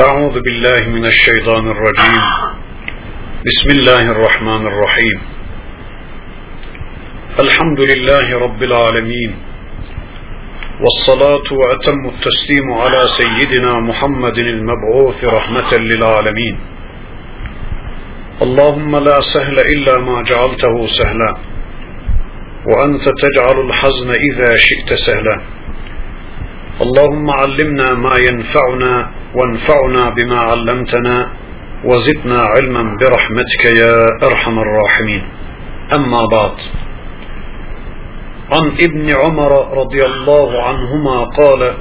أعوذ بالله من الشيطان الرجيم. بسم الله الرحمن الرحيم. الحمد لله رب العالمين. والصلاة وأتم التسليم على سيدنا محمد المبعوث رحمة للعالمين. اللهم لا سهل إلا ما جعلته سهلا. وأنت تجعل الحزن إذا شئت سهلا. اللهم علمنا ما ينفعنا وانفعنا بما علمتنا وزدنا علما برحمتك يا أرحم الراحمين. أما بعد. عن ابن عمر رضي الله عنهما قال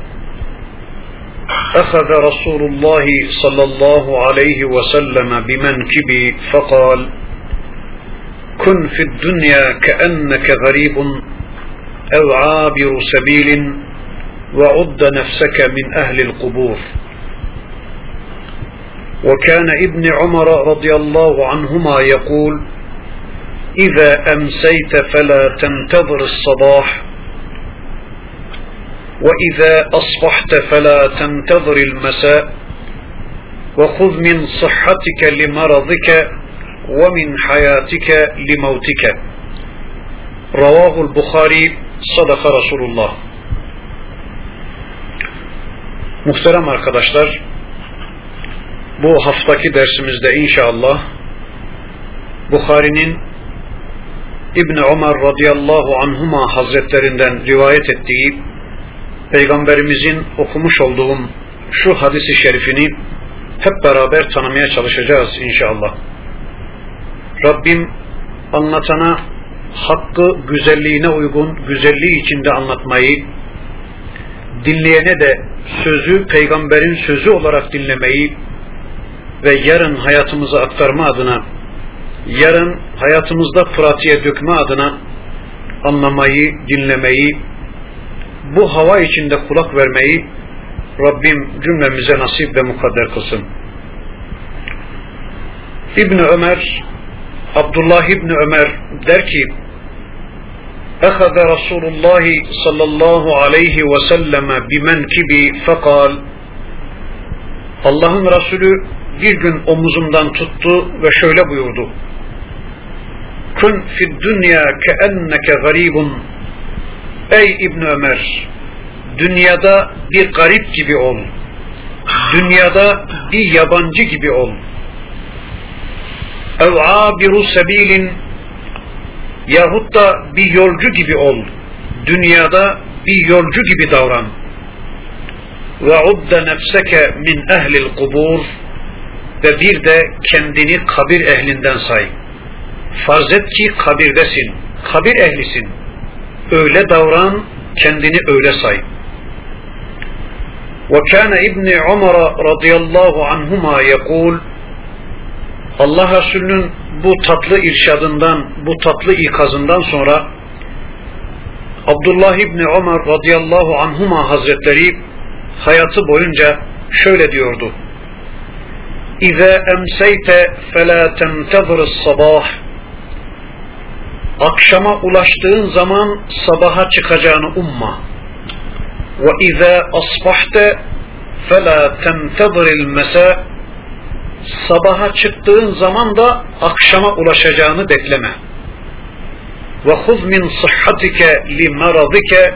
أخذ رسول الله صلى الله عليه وسلم بمنكبي فقال كن في الدنيا كأنك غريب أو عابر سبيل وعد نفسك من أهل القبور. وكان ابن عمر رضي الله عنهما يقول إذا أمسيت فلا تنتظر الصباح وإذا أصبحت فلا تنتظر المساء وخذ من صحتك لمرضك ومن حياتك لموتك. رواه البخاري صدق رسول الله. Muhterem arkadaşlar, bu haftaki dersimizde inşallah Bukhari'nin İbn Ömer radıyallahu anhuma hazretlerinden rivayet ettiği Peygamberimizin okumuş olduğum şu hadisi şerifini hep beraber tanımaya çalışacağız inşallah. Rabbim anlatana hakkı güzelliğine uygun, güzelliği içinde anlatmayı, dinleyene de sözü peygamberin sözü olarak dinlemeyi ve yarın hayatımıza aktarma adına, yarın hayatımızda pratiğe dökme adına anlamayı, dinlemeyi, bu hava içinde kulak vermeyi Rabbim cümlemize nasip ve mukadder kılsın. İbni Ömer, Abdullah İbni Ömer der ki, أخذ رسول الله صلى الله عليه وسلم بمنكبي فقال Allah'ın Resulü bir gün omuzumdan tuttu ve şöyle buyurdu. Kun fid dünya keenneke garibun. Ey İbn Ömer, dünyada bir garip gibi ol. Dünyada bir yabancı gibi ol. Ev abiru sebilin yahut da bir yolcu gibi ol. Dünyada bir yolcu gibi davran. Ve udda nefseke min ehlil kubur ve bir de kendini kabir ehlinden say. Farz et ki kabirdesin, kabir ehlisin. Öyle davran, kendini öyle say. وكان ابن عمر رضي الله عنهما يقول Allah Resulü'nün bu tatlı irşadından, bu tatlı ikazından sonra Abdullah İbni Ömer radıyallahu anhuma hazretleri hayatı boyunca şöyle diyordu. İze emseyte felâ tentezir sabah Akşama ulaştığın zaman sabaha çıkacağını umma. Ve izâ asbahte felâ tenteziril mesâ sabaha çıktığın zaman da akşama ulaşacağını bekleme. Ve huz min sıhhatike li maradike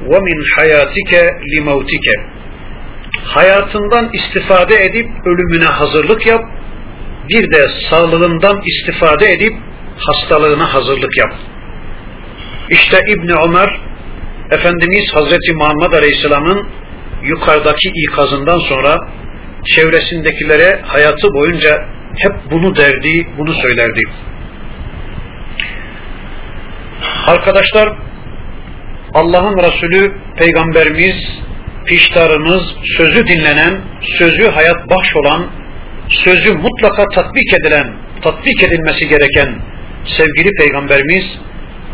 ve min hayatike li mevtike. Hayatından istifade edip ölümüne hazırlık yap. Bir de sağlığından istifade edip hastalığına hazırlık yap. İşte İbni Ömer Efendimiz Hazreti Muhammed Aleyhisselam'ın yukarıdaki ikazından sonra çevresindekilere hayatı boyunca hep bunu derdi, bunu söylerdi. Arkadaşlar, Allah'ın Resulü, Peygamberimiz, piştarımız, sözü dinlenen, sözü hayat bahş olan, sözü mutlaka tatbik edilen, tatbik edilmesi gereken sevgili Peygamberimiz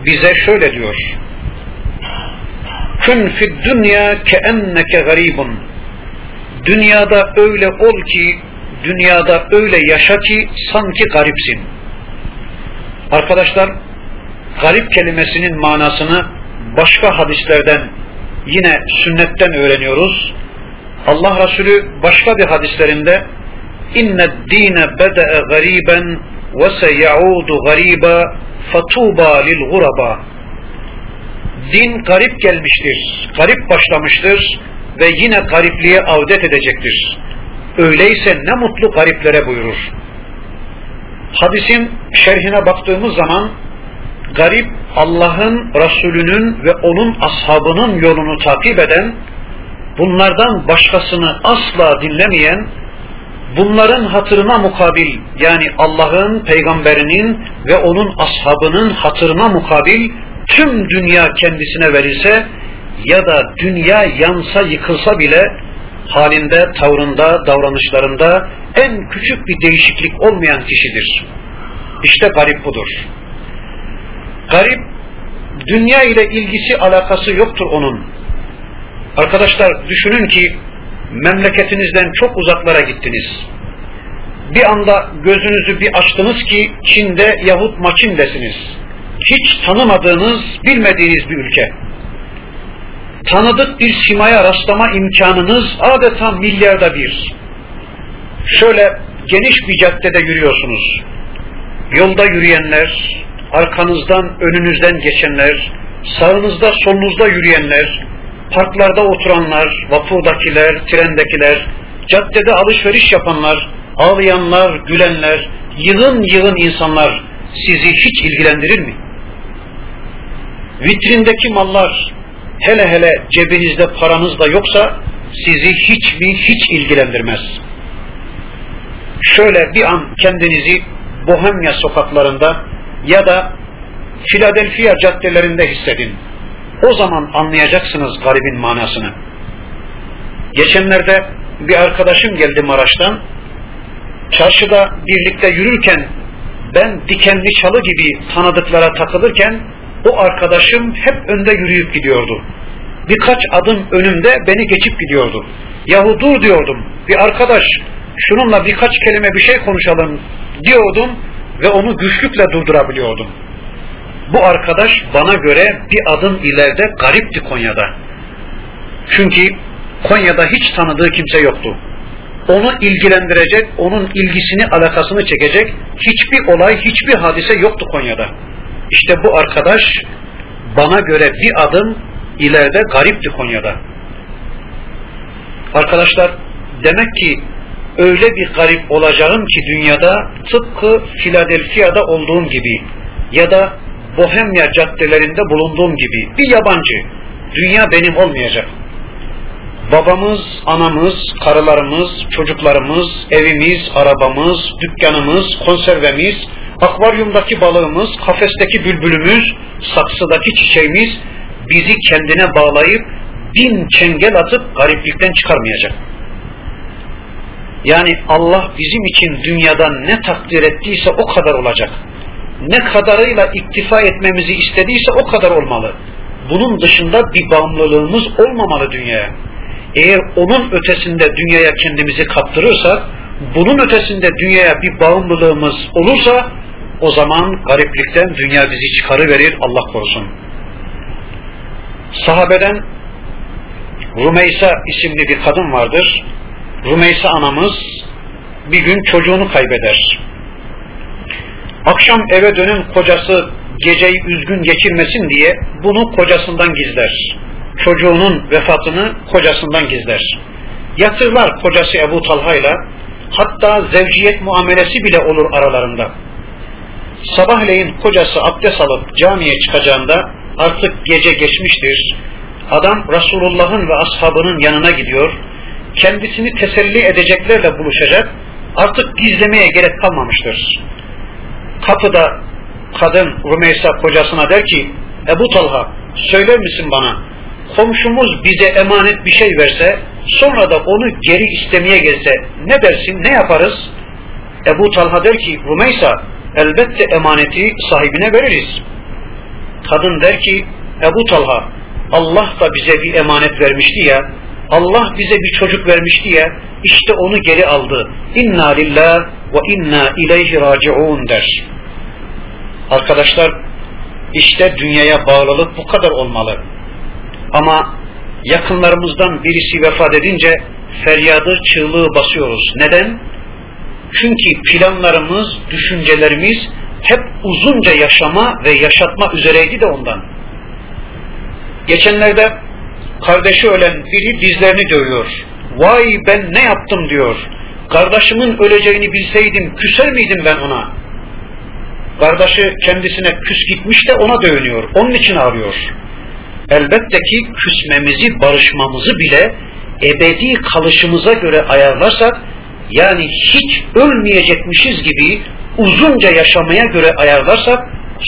bize şöyle diyor. Kün fid dünya ke enneke garibun Dünyada öyle ol ki, dünyada öyle yaşa ki sanki garipsin. Arkadaşlar, garip kelimesinin manasını başka hadislerden yine sünnetten öğreniyoruz. Allah Resulü başka bir hadislerinde bede'e gariben ve seyaudu gariba fatuba lil guraba din garip gelmiştir, garip başlamıştır ve yine garipliğe avdet edecektir. Öyleyse ne mutlu gariplere buyurur. Hadisin şerhine baktığımız zaman garip Allah'ın Resulünün ve onun ashabının yolunu takip eden, bunlardan başkasını asla dinlemeyen, bunların hatırına mukabil yani Allah'ın, peygamberinin ve onun ashabının hatırına mukabil tüm dünya kendisine verilse ya da dünya yansa yıkılsa bile halinde, tavrında, davranışlarında en küçük bir değişiklik olmayan kişidir. İşte garip budur. Garip, dünya ile ilgisi alakası yoktur onun. Arkadaşlar düşünün ki memleketinizden çok uzaklara gittiniz. Bir anda gözünüzü bir açtınız ki Çin'de yahut Maçin'desiniz. Hiç tanımadığınız, bilmediğiniz bir ülke. Tanıdık bir simaya rastlama imkanınız adeta milyarda bir. Şöyle geniş bir caddede yürüyorsunuz. Yolda yürüyenler, arkanızdan, önünüzden geçenler, sağınızda, solunuzda yürüyenler, parklarda oturanlar, vapurdakiler, trendekiler, caddede alışveriş yapanlar, ağlayanlar, gülenler, yığın yığın insanlar sizi hiç ilgilendirir mi? Vitrindeki mallar, hele hele cebinizde paranız da yoksa sizi hiç mi hiç ilgilendirmez. Şöyle bir an kendinizi Bohemya sokaklarında ya da Philadelphia caddelerinde hissedin. O zaman anlayacaksınız garibin manasını. Geçenlerde bir arkadaşım geldi Maraş'tan. Çarşıda birlikte yürürken ben dikenli çalı gibi tanıdıklara takılırken o arkadaşım hep önde yürüyüp gidiyordu. Birkaç adım önümde beni geçip gidiyordu. Yahu dur diyordum. Bir arkadaş şununla birkaç kelime bir şey konuşalım diyordum ve onu güçlükle durdurabiliyordum. Bu arkadaş bana göre bir adım ileride garipti Konya'da. Çünkü Konya'da hiç tanıdığı kimse yoktu. Onu ilgilendirecek, onun ilgisini, alakasını çekecek hiçbir olay, hiçbir hadise yoktu Konya'da. İşte bu arkadaş bana göre bir adım ileride garipti Konya'da. Arkadaşlar demek ki öyle bir garip olacağım ki dünyada tıpkı Philadelphia'da olduğum gibi ya da Bohemya caddelerinde bulunduğum gibi bir yabancı. Dünya benim olmayacak. Babamız, anamız, karılarımız, çocuklarımız, evimiz, arabamız, dükkanımız, konservemiz, akvaryumdaki balığımız, kafesteki bülbülümüz, saksıdaki çiçeğimiz bizi kendine bağlayıp bin çengel atıp gariplikten çıkarmayacak. Yani Allah bizim için dünyadan ne takdir ettiyse o kadar olacak. Ne kadarıyla iktifa etmemizi istediyse o kadar olmalı. Bunun dışında bir bağımlılığımız olmamalı dünyaya. Eğer onun ötesinde dünyaya kendimizi kaptırırsak, bunun ötesinde dünyaya bir bağımlılığımız olursa, o zaman gariplikten dünya bizi çıkarıverir Allah korusun. Sahabeden Rumeysa isimli bir kadın vardır. Rumeysa anamız bir gün çocuğunu kaybeder. Akşam eve dönün kocası geceyi üzgün geçirmesin diye bunu kocasından gizler. Çocuğunun vefatını kocasından gizler. Yatırlar kocası Ebu Talha ile hatta zevciyet muamelesi bile olur aralarında. Sabahleyin kocası abdest alıp camiye çıkacağında artık gece geçmiştir. Adam Resulullah'ın ve ashabının yanına gidiyor. Kendisini teselli edeceklerle buluşacak. Artık gizlemeye gerek kalmamıştır. Kapıda kadın Rümeysa kocasına der ki Ebu Talha söyler misin bana komşumuz bize emanet bir şey verse sonra da onu geri istemeye gelse ne dersin ne yaparız? Ebu Talha der ki Rümeysa elbette emaneti sahibine veririz. Kadın der ki Ebu Talha Allah da bize bir emanet vermişti ya Allah bize bir çocuk vermişti ya işte onu geri aldı. İnna lillah ve inna ileyhi raciun der. Arkadaşlar işte dünyaya bağlılık bu kadar olmalı. Ama yakınlarımızdan birisi vefat edince feryadı, çığlığı basıyoruz. Neden? Çünkü planlarımız, düşüncelerimiz hep uzunca yaşama ve yaşatma üzereydi de ondan. Geçenlerde kardeşi ölen biri dizlerini dövüyor. Vay ben ne yaptım diyor. Kardeşimin öleceğini bilseydim küser miydim ben ona? Kardeşi kendisine küs gitmiş de ona dövünüyor. Onun için ağlıyor. Elbette ki küsmemizi, barışmamızı bile ebedi kalışımıza göre ayarlarsak, yani hiç ölmeyecekmişiz gibi uzunca yaşamaya göre ayarlarsak,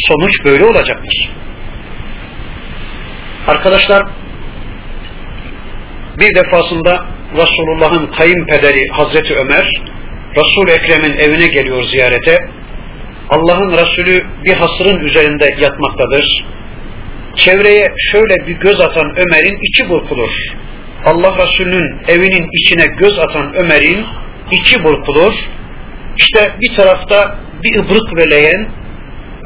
sonuç böyle olacaktır. Arkadaşlar, bir defasında Resulullah'ın kayınpederi Hazreti Ömer, Resul-i Ekrem'in evine geliyor ziyarete. Allah'ın Resulü bir hasırın üzerinde yatmaktadır. Çevreye şöyle bir göz atan Ömer'in içi burkulur. Allah Resulü'nün evinin içine göz atan Ömer'in içi burkulur. İşte bir tarafta bir ıbrık ve leğen,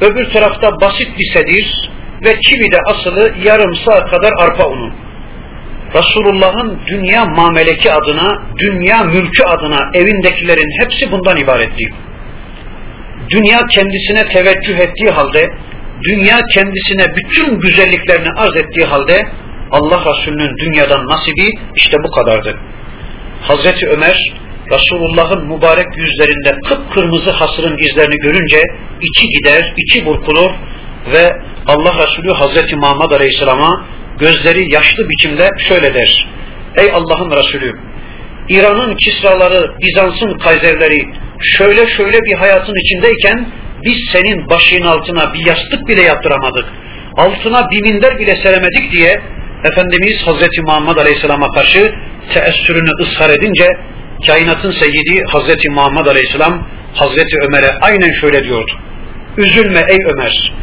öbür tarafta basit bir sedir ve çivide asılı yarım saat kadar arpa unu. Resulullah'ın dünya mameleki adına, dünya mülkü adına evindekilerin hepsi bundan ibaretti. Dünya kendisine teveccüh ettiği halde, dünya kendisine bütün güzelliklerini arz ettiği halde, Allah Resulü'nün dünyadan nasibi işte bu kadardı. Hazreti Ömer, Resulullah'ın mübarek yüzlerinde kıpkırmızı hasırın izlerini görünce içi gider, içi burkulur ve Allah Resulü Hazreti Muhammed Aleyhisselam'a gözleri yaşlı biçimde şöyle der. Ey Allah'ın Resulü, İran'ın kisraları, Bizans'ın kayserleri şöyle şöyle bir hayatın içindeyken biz senin başının altına bir yastık bile yaptıramadık. Altına bir minder bile seremedik diye Efendimiz Hazreti Muhammed Aleyhisselam'a karşı teessürünü ısrar edince kainatın seyyidi Hazreti Muhammed Aleyhisselam Hazreti Ömer'e aynen şöyle diyordu. Üzülme ey Ömer.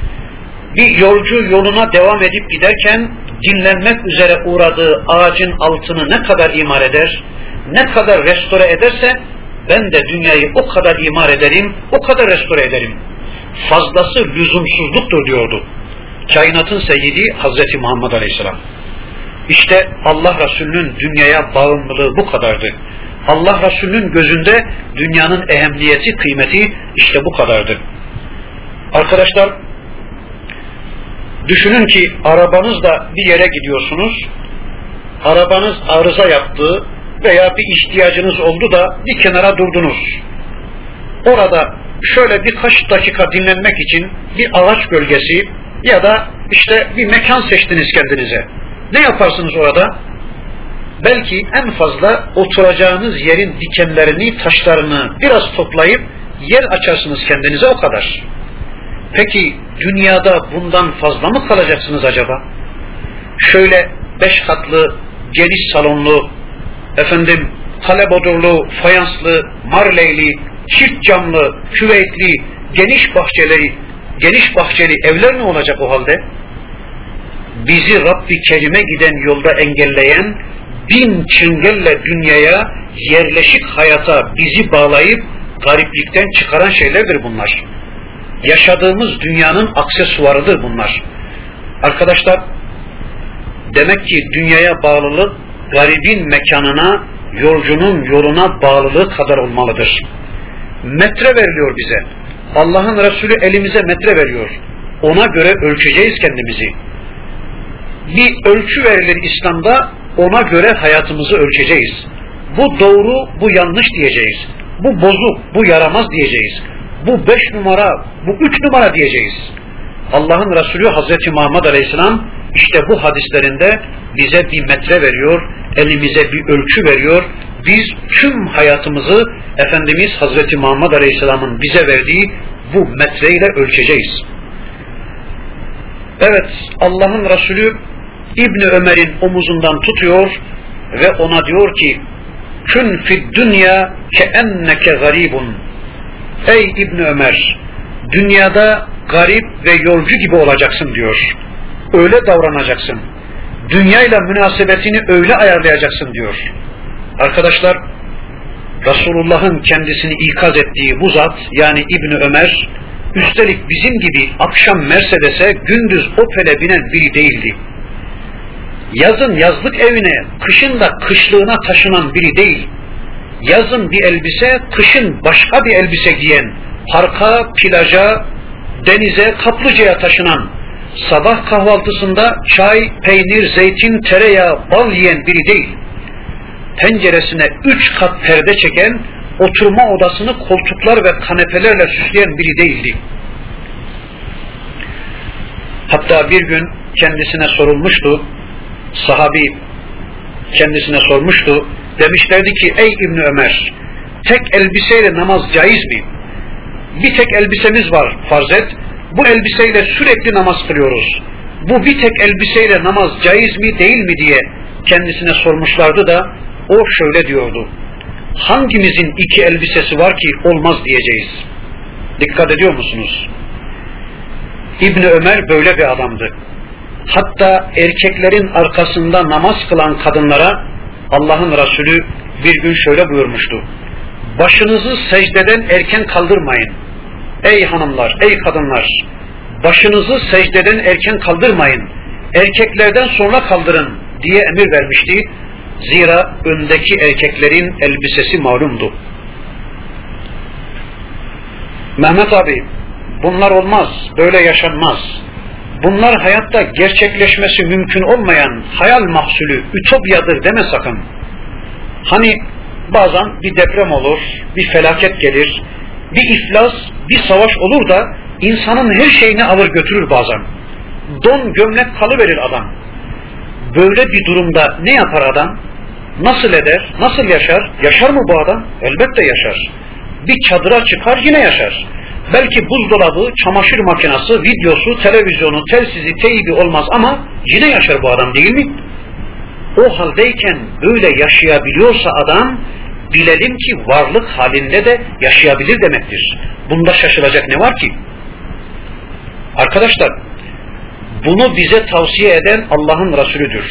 Bir yolcu yoluna devam edip giderken dinlenmek üzere uğradığı ağacın altını ne kadar imar eder, ne kadar restore ederse ben de dünyayı o kadar imar ederim, o kadar restore ederim. Fazlası lüzumsuzluktur diyordu. Kainatın seyyidi Hazreti Muhammed Aleyhisselam. İşte Allah Resulü'nün dünyaya bağımlılığı bu kadardı. Allah Resulü'nün gözünde dünyanın ehemmiyeti, kıymeti işte bu kadardı. Arkadaşlar Düşünün ki arabanızla bir yere gidiyorsunuz, arabanız arıza yaptı veya bir ihtiyacınız oldu da bir kenara durdunuz. Orada şöyle birkaç dakika dinlenmek için bir ağaç bölgesi ya da işte bir mekan seçtiniz kendinize. Ne yaparsınız orada? Belki en fazla oturacağınız yerin dikenlerini, taşlarını biraz toplayıp yer açarsınız kendinize o kadar. Peki dünyada bundan fazla mı kalacaksınız acaba? Şöyle beş katlı, geniş salonlu, efendim kalebodurlu, fayanslı, marleyli, çift camlı, küveytli, geniş bahçeli, geniş bahçeli evler ne olacak o halde? Bizi Rabbi Kerim'e giden yolda engelleyen, bin çingelle dünyaya, yerleşik hayata bizi bağlayıp gariplikten çıkaran şeylerdir bunlar yaşadığımız dünyanın aksesuarıdır bunlar. Arkadaşlar demek ki dünyaya bağlılık garibin mekanına, yolcunun yoluna bağlılığı kadar olmalıdır. Metre veriliyor bize. Allah'ın Resulü elimize metre veriyor. Ona göre ölçeceğiz kendimizi. Bir ölçü verilir İslam'da, ona göre hayatımızı ölçeceğiz. Bu doğru, bu yanlış diyeceğiz. Bu bozuk, bu yaramaz diyeceğiz bu beş numara, bu üç numara diyeceğiz. Allah'ın Resulü Hazreti Muhammed Aleyhisselam işte bu hadislerinde bize bir metre veriyor, elimize bir ölçü veriyor. Biz tüm hayatımızı Efendimiz Hazreti Muhammed Aleyhisselam'ın bize verdiği bu metreyle ölçeceğiz. Evet, Allah'ın Resulü İbni Ömer'in omuzundan tutuyor ve ona diyor ki Kün fid dünya ke enneke garibun Ey İbn Ömer, dünyada garip ve yolcu gibi olacaksın diyor. Öyle davranacaksın. Dünyayla münasebetini öyle ayarlayacaksın diyor. Arkadaşlar, Resulullah'ın kendisini ikaz ettiği bu zat yani İbni Ömer üstelik bizim gibi akşam Mercedes'e gündüz Opel'e binen biri değildi. yazın yazlık evine, kışın da kışlığına taşınan biri değil. Yazın bir elbise, kışın başka bir elbise giyen, parka, plaja, denize, kaplıcaya taşınan, sabah kahvaltısında çay, peynir, zeytin, tereyağı, bal yiyen biri değil. Penceresine üç kat perde çeken, oturma odasını koltuklar ve kanepelerle süsleyen biri değildi. Hatta bir gün kendisine sorulmuştu, sahabi kendisine sormuştu, demişlerdi ki ey İbni Ömer, tek elbiseyle namaz caiz mi? Bir tek elbisemiz var farz et, bu elbiseyle sürekli namaz kılıyoruz. Bu bir tek elbiseyle namaz caiz mi değil mi diye kendisine sormuşlardı da o şöyle diyordu. Hangimizin iki elbisesi var ki olmaz diyeceğiz. Dikkat ediyor musunuz? İbni Ömer böyle bir adamdı. Hatta erkeklerin arkasında namaz kılan kadınlara Allah'ın Resulü bir gün şöyle buyurmuştu. Başınızı secdeden erken kaldırmayın. Ey hanımlar, ey kadınlar, başınızı secdeden erken kaldırmayın. Erkeklerden sonra kaldırın diye emir vermişti. Zira öndeki erkeklerin elbisesi malumdu. Mehmet abi, bunlar olmaz, böyle yaşanmaz. Bunlar hayatta gerçekleşmesi mümkün olmayan hayal mahsulü, ütopyadır deme sakın. Hani bazen bir deprem olur, bir felaket gelir, bir iflas, bir savaş olur da insanın her şeyini alır götürür bazen. Don gömlek kalıverir adam. Böyle bir durumda ne yapar adam? Nasıl eder? Nasıl yaşar? Yaşar mı bu adam? Elbette yaşar. Bir çadıra çıkar yine yaşar. Belki buzdolabı, çamaşır makinesi, videosu, televizyonu, telsizi, teybi olmaz ama yine yaşar bu adam değil mi? O haldeyken böyle yaşayabiliyorsa adam bilelim ki varlık halinde de yaşayabilir demektir. Bunda şaşılacak ne var ki? Arkadaşlar bunu bize tavsiye eden Allah'ın Resulüdür.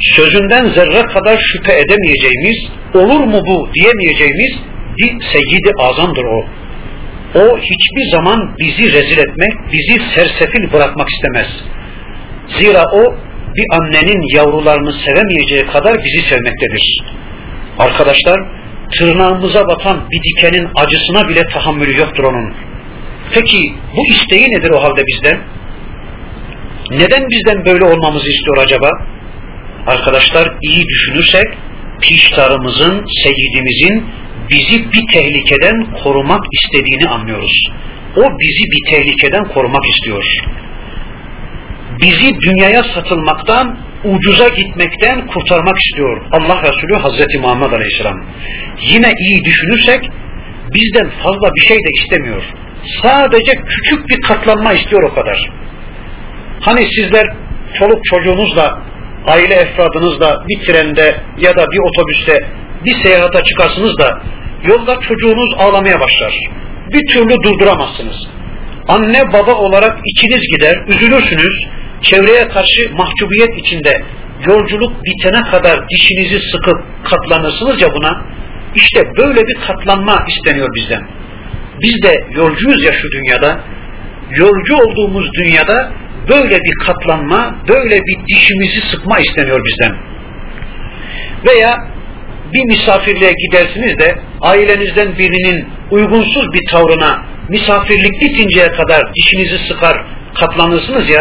Sözünden zerre kadar şüphe edemeyeceğimiz, olur mu bu diyemeyeceğimiz bir seyyidi azamdır o. O hiçbir zaman bizi rezil etmek, bizi sersefil bırakmak istemez. Zira o bir annenin yavrularını sevemeyeceği kadar bizi sevmektedir. Arkadaşlar tırnağımıza batan bir dikenin acısına bile tahammülü yoktur onun. Peki bu isteği nedir o halde bizden? Neden bizden böyle olmamızı istiyor acaba? Arkadaşlar iyi düşünürsek piştarımızın, seyidimizin bizi bir tehlikeden korumak istediğini anlıyoruz. O bizi bir tehlikeden korumak istiyor. Bizi dünyaya satılmaktan, ucuza gitmekten kurtarmak istiyor Allah Resulü Hazreti Muhammed Aleyhisselam. Yine iyi düşünürsek bizden fazla bir şey de istemiyor. Sadece küçük bir katlanma istiyor o kadar. Hani sizler çoluk çocuğunuzla, aile efradınızla bir trende ya da bir otobüste bir seyahate çıkarsınız da yolda çocuğunuz ağlamaya başlar. Bir türlü durduramazsınız. Anne baba olarak içiniz gider, üzülürsünüz, çevreye karşı mahcubiyet içinde yolculuk bitene kadar dişinizi sıkıp katlanırsınız ya buna, işte böyle bir katlanma isteniyor bizden. Biz de yolcuyuz ya şu dünyada, yolcu olduğumuz dünyada böyle bir katlanma, böyle bir dişimizi sıkma isteniyor bizden. Veya bir misafirliğe gidersiniz de ailenizden birinin uygunsuz bir tavrına misafirlik bitinceye kadar dişinizi sıkar katlanırsınız ya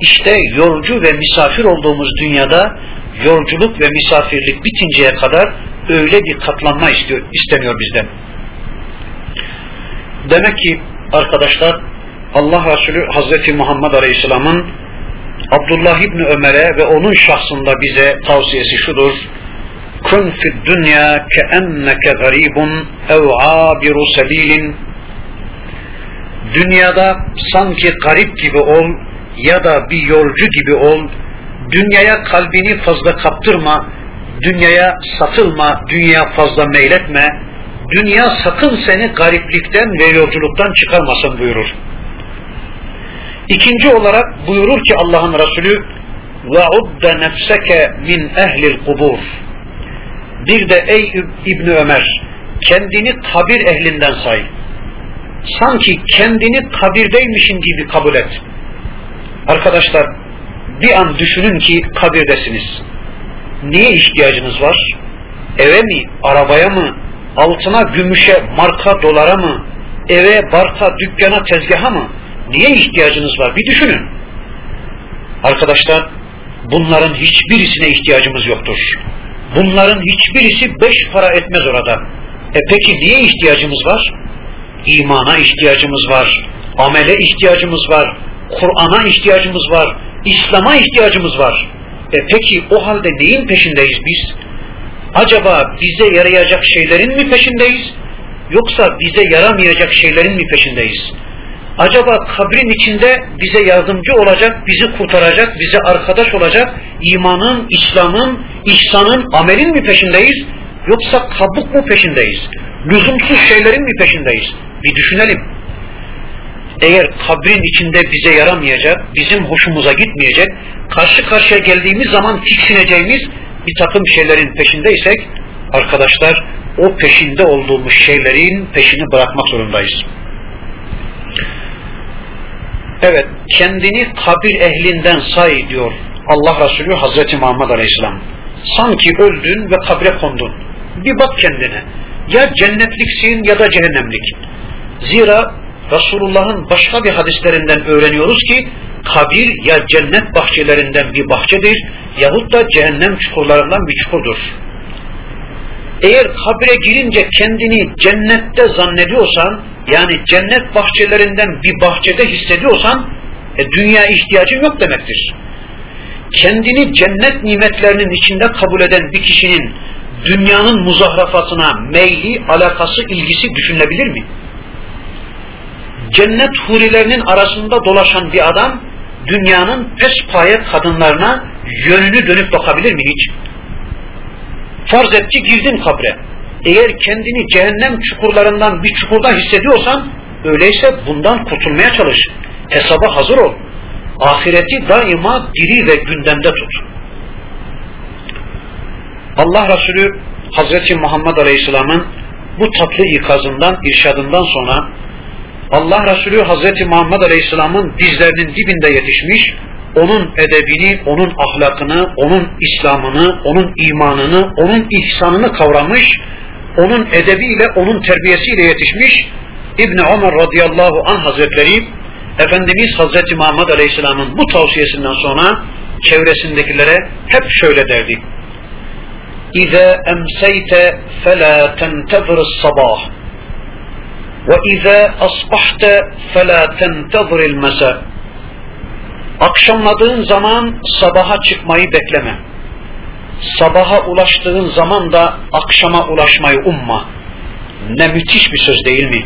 işte yolcu ve misafir olduğumuz dünyada yolculuk ve misafirlik bitinceye kadar öyle bir katlanma istiyor, isteniyor bizden. Demek ki arkadaşlar Allah Resulü Hazreti Muhammed Aleyhisselam'ın Abdullah İbni Ömer'e ve onun şahsında bize tavsiyesi şudur. Kun fid dünya keenneke garibun ev abiru sebilin Dünyada sanki garip gibi ol ya da bir yolcu gibi ol. Dünyaya kalbini fazla kaptırma. Dünyaya satılma. Dünya fazla meyletme. Dünya sakın seni gariplikten ve yolculuktan çıkarmasın buyurur. İkinci olarak buyurur ki Allah'ın Resulü وَعُدَّ نَفْسَكَ min ehlil kubur. bir de ey İbni Ömer kendini kabir ehlinden say. Sanki kendini kabirdeymişin gibi kabul et. Arkadaşlar Bir an düşünün ki kabirdesiniz. Niye ihtiyacınız var? Eve mi, arabaya mı, altına, gümüşe, marka, dolara mı, eve, barka, dükkana, tezgaha mı? Niye ihtiyacınız var? Bir düşünün. Arkadaşlar, bunların hiçbirisine ihtiyacımız yoktur. Bunların hiçbirisi beş para etmez orada. E peki niye ihtiyacımız var? İmana ihtiyacımız var, amele ihtiyacımız var, Kur'an'a ihtiyacımız var, İslam'a ihtiyacımız var. E peki o halde neyin peşindeyiz biz? Acaba bize yarayacak şeylerin mi peşindeyiz? Yoksa bize yaramayacak şeylerin mi peşindeyiz? Acaba kabrin içinde bize yardımcı olacak, bizi kurtaracak, bize arkadaş olacak imanın, İslam'ın, ihsanın, amelin mi peşindeyiz? Yoksa kabuk mu peşindeyiz? Lüzumsuz şeylerin mi peşindeyiz? Bir düşünelim. Eğer kabrin içinde bize yaramayacak, bizim hoşumuza gitmeyecek, karşı karşıya geldiğimiz zaman tiksineceğimiz bir takım şeylerin peşindeysek, arkadaşlar o peşinde olduğumuz şeylerin peşini bırakmak zorundayız. Evet, kendini kabir ehlinden say diyor Allah Resulü Hazreti Muhammed Aleyhisselam. Sanki öldün ve kabre kondun. Bir bak kendine. Ya cennetliksin ya da cehennemlik. Zira Resulullah'ın başka bir hadislerinden öğreniyoruz ki kabir ya cennet bahçelerinden bir bahçedir yahut da cehennem çukurlarından bir çukurdur. Eğer kabire girince kendini cennette zannediyorsan yani cennet bahçelerinden bir bahçede hissediyorsan e, dünya ihtiyacın yok demektir. Kendini cennet nimetlerinin içinde kabul eden bir kişinin dünyanın muzahrafasına meyli, alakası, ilgisi düşünebilir mi? Cennet hurilerinin arasında dolaşan bir adam dünyanın pespaye kadınlarına yönünü dönüp bakabilir mi hiç? Farz et ki girdin kabre. Eğer kendini cehennem çukurlarından bir çukurda hissediyorsan öyleyse bundan kurtulmaya çalış. Hesaba hazır ol. Ahireti daima diri ve gündemde tut. Allah Resulü Hazreti Muhammed Aleyhisselam'ın bu tatlı ikazından, irşadından sonra Allah Resulü Hazreti Muhammed Aleyhisselam'ın dizlerinin dibinde yetişmiş, onun edebini, onun ahlakını, onun İslam'ını, onun imanını, onun ihsanını kavramış, onun edebiyle, onun terbiyesiyle yetişmiş İbn Ömer radıyallahu an hazretleri Efendimiz Hazreti Muhammed Aleyhisselam'ın bu tavsiyesinden sonra çevresindekilere hep şöyle derdi. İza emseyte fela tentezir sabah ve iza asbahte fela tentezir mesa Akşamladığın zaman sabaha çıkmayı bekleme. Sabaha ulaştığın zaman da akşama ulaşmayı umma. Ne müthiş bir söz değil mi?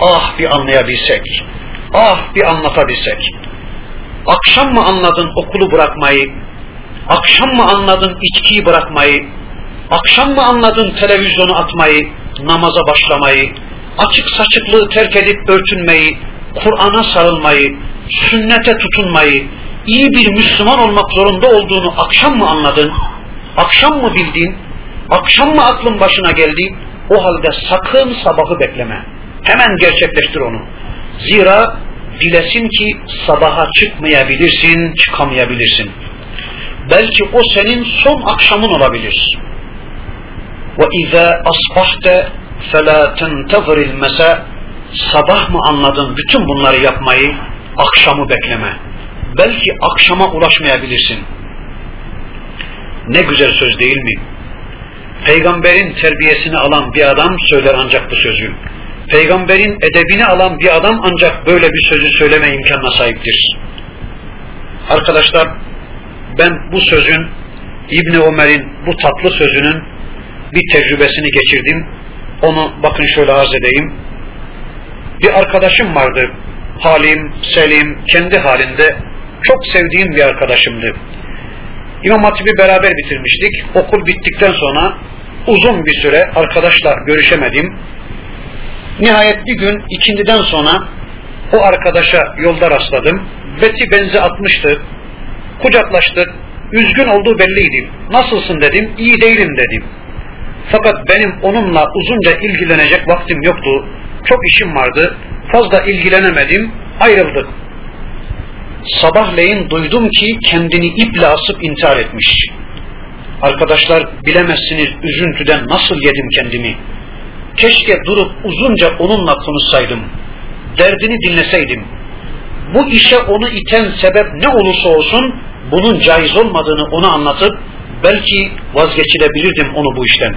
Ah bir anlayabilsek. Ah bir anlatabilsek. Akşam mı anladın okulu bırakmayı? Akşam mı anladın içkiyi bırakmayı? Akşam mı anladın televizyonu atmayı, namaza başlamayı, açık saçıklığı terk edip örtünmeyi, Kur'an'a sarılmayı, sünnete tutunmayı, iyi bir Müslüman olmak zorunda olduğunu akşam mı anladın? Akşam mı bildin? Akşam mı aklın başına geldi? O halde sakın sabahı bekleme. Hemen gerçekleştir onu. Zira bilesin ki sabaha çıkmayabilirsin, çıkamayabilirsin. Belki o senin son akşamın olabilir. İzâ asbahte felâ tenteziril mesâ Sabah mı anladın bütün bunları yapmayı? Akşamı bekleme. Belki akşama ulaşmayabilirsin. Ne güzel söz değil mi? Peygamberin terbiyesini alan bir adam söyler ancak bu sözü. Peygamberin edebini alan bir adam ancak böyle bir sözü söyleme imkanına sahiptir. Arkadaşlar ben bu sözün İbni Ömer'in bu tatlı sözünün bir tecrübesini geçirdim. Onu bakın şöyle arz edeyim. Bir arkadaşım vardı. Halim, Selim, kendi halinde çok sevdiğim bir arkadaşımdı. İmam Hatip'i beraber bitirmiştik. Okul bittikten sonra uzun bir süre arkadaşla görüşemedim. Nihayet bir gün ikindiden sonra o arkadaşa yolda rastladım. Beti benzi atmıştı. Kucaklaştık. Üzgün olduğu belliydi. Nasılsın dedim. İyi değilim dedim. Fakat benim onunla uzunca ilgilenecek vaktim yoktu. Çok işim vardı. Fazla ilgilenemedim. Ayrıldık. Sabahleyin duydum ki kendini iple asıp intihar etmiş. Arkadaşlar bilemezsiniz üzüntüden nasıl yedim kendimi. Keşke durup uzunca onunla konuşsaydım. Derdini dinleseydim. Bu işe onu iten sebep ne olursa olsun bunun caiz olmadığını ona anlatıp belki vazgeçirebilirdim onu bu işten.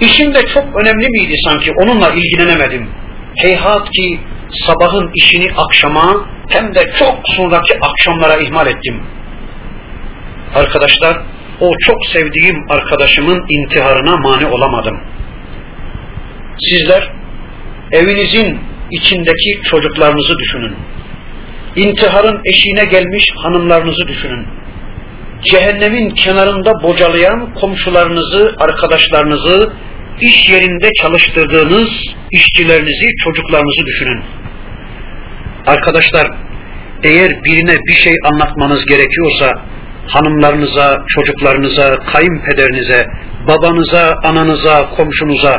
İşim de çok önemli miydi sanki onunla ilgilenemedim. Heyhat ki sabahın işini akşama hem de çok sonraki akşamlara ihmal ettim. Arkadaşlar o çok sevdiğim arkadaşımın intiharına mani olamadım. Sizler evinizin içindeki çocuklarınızı düşünün. İntiharın eşiğine gelmiş hanımlarınızı düşünün. Cehennemin kenarında bocalayan komşularınızı, arkadaşlarınızı, iş yerinde çalıştırdığınız işçilerinizi, çocuklarınızı düşünün. Arkadaşlar, eğer birine bir şey anlatmanız gerekiyorsa, hanımlarınıza, çocuklarınıza, kayınpederinize, babanıza, ananıza, komşunuza,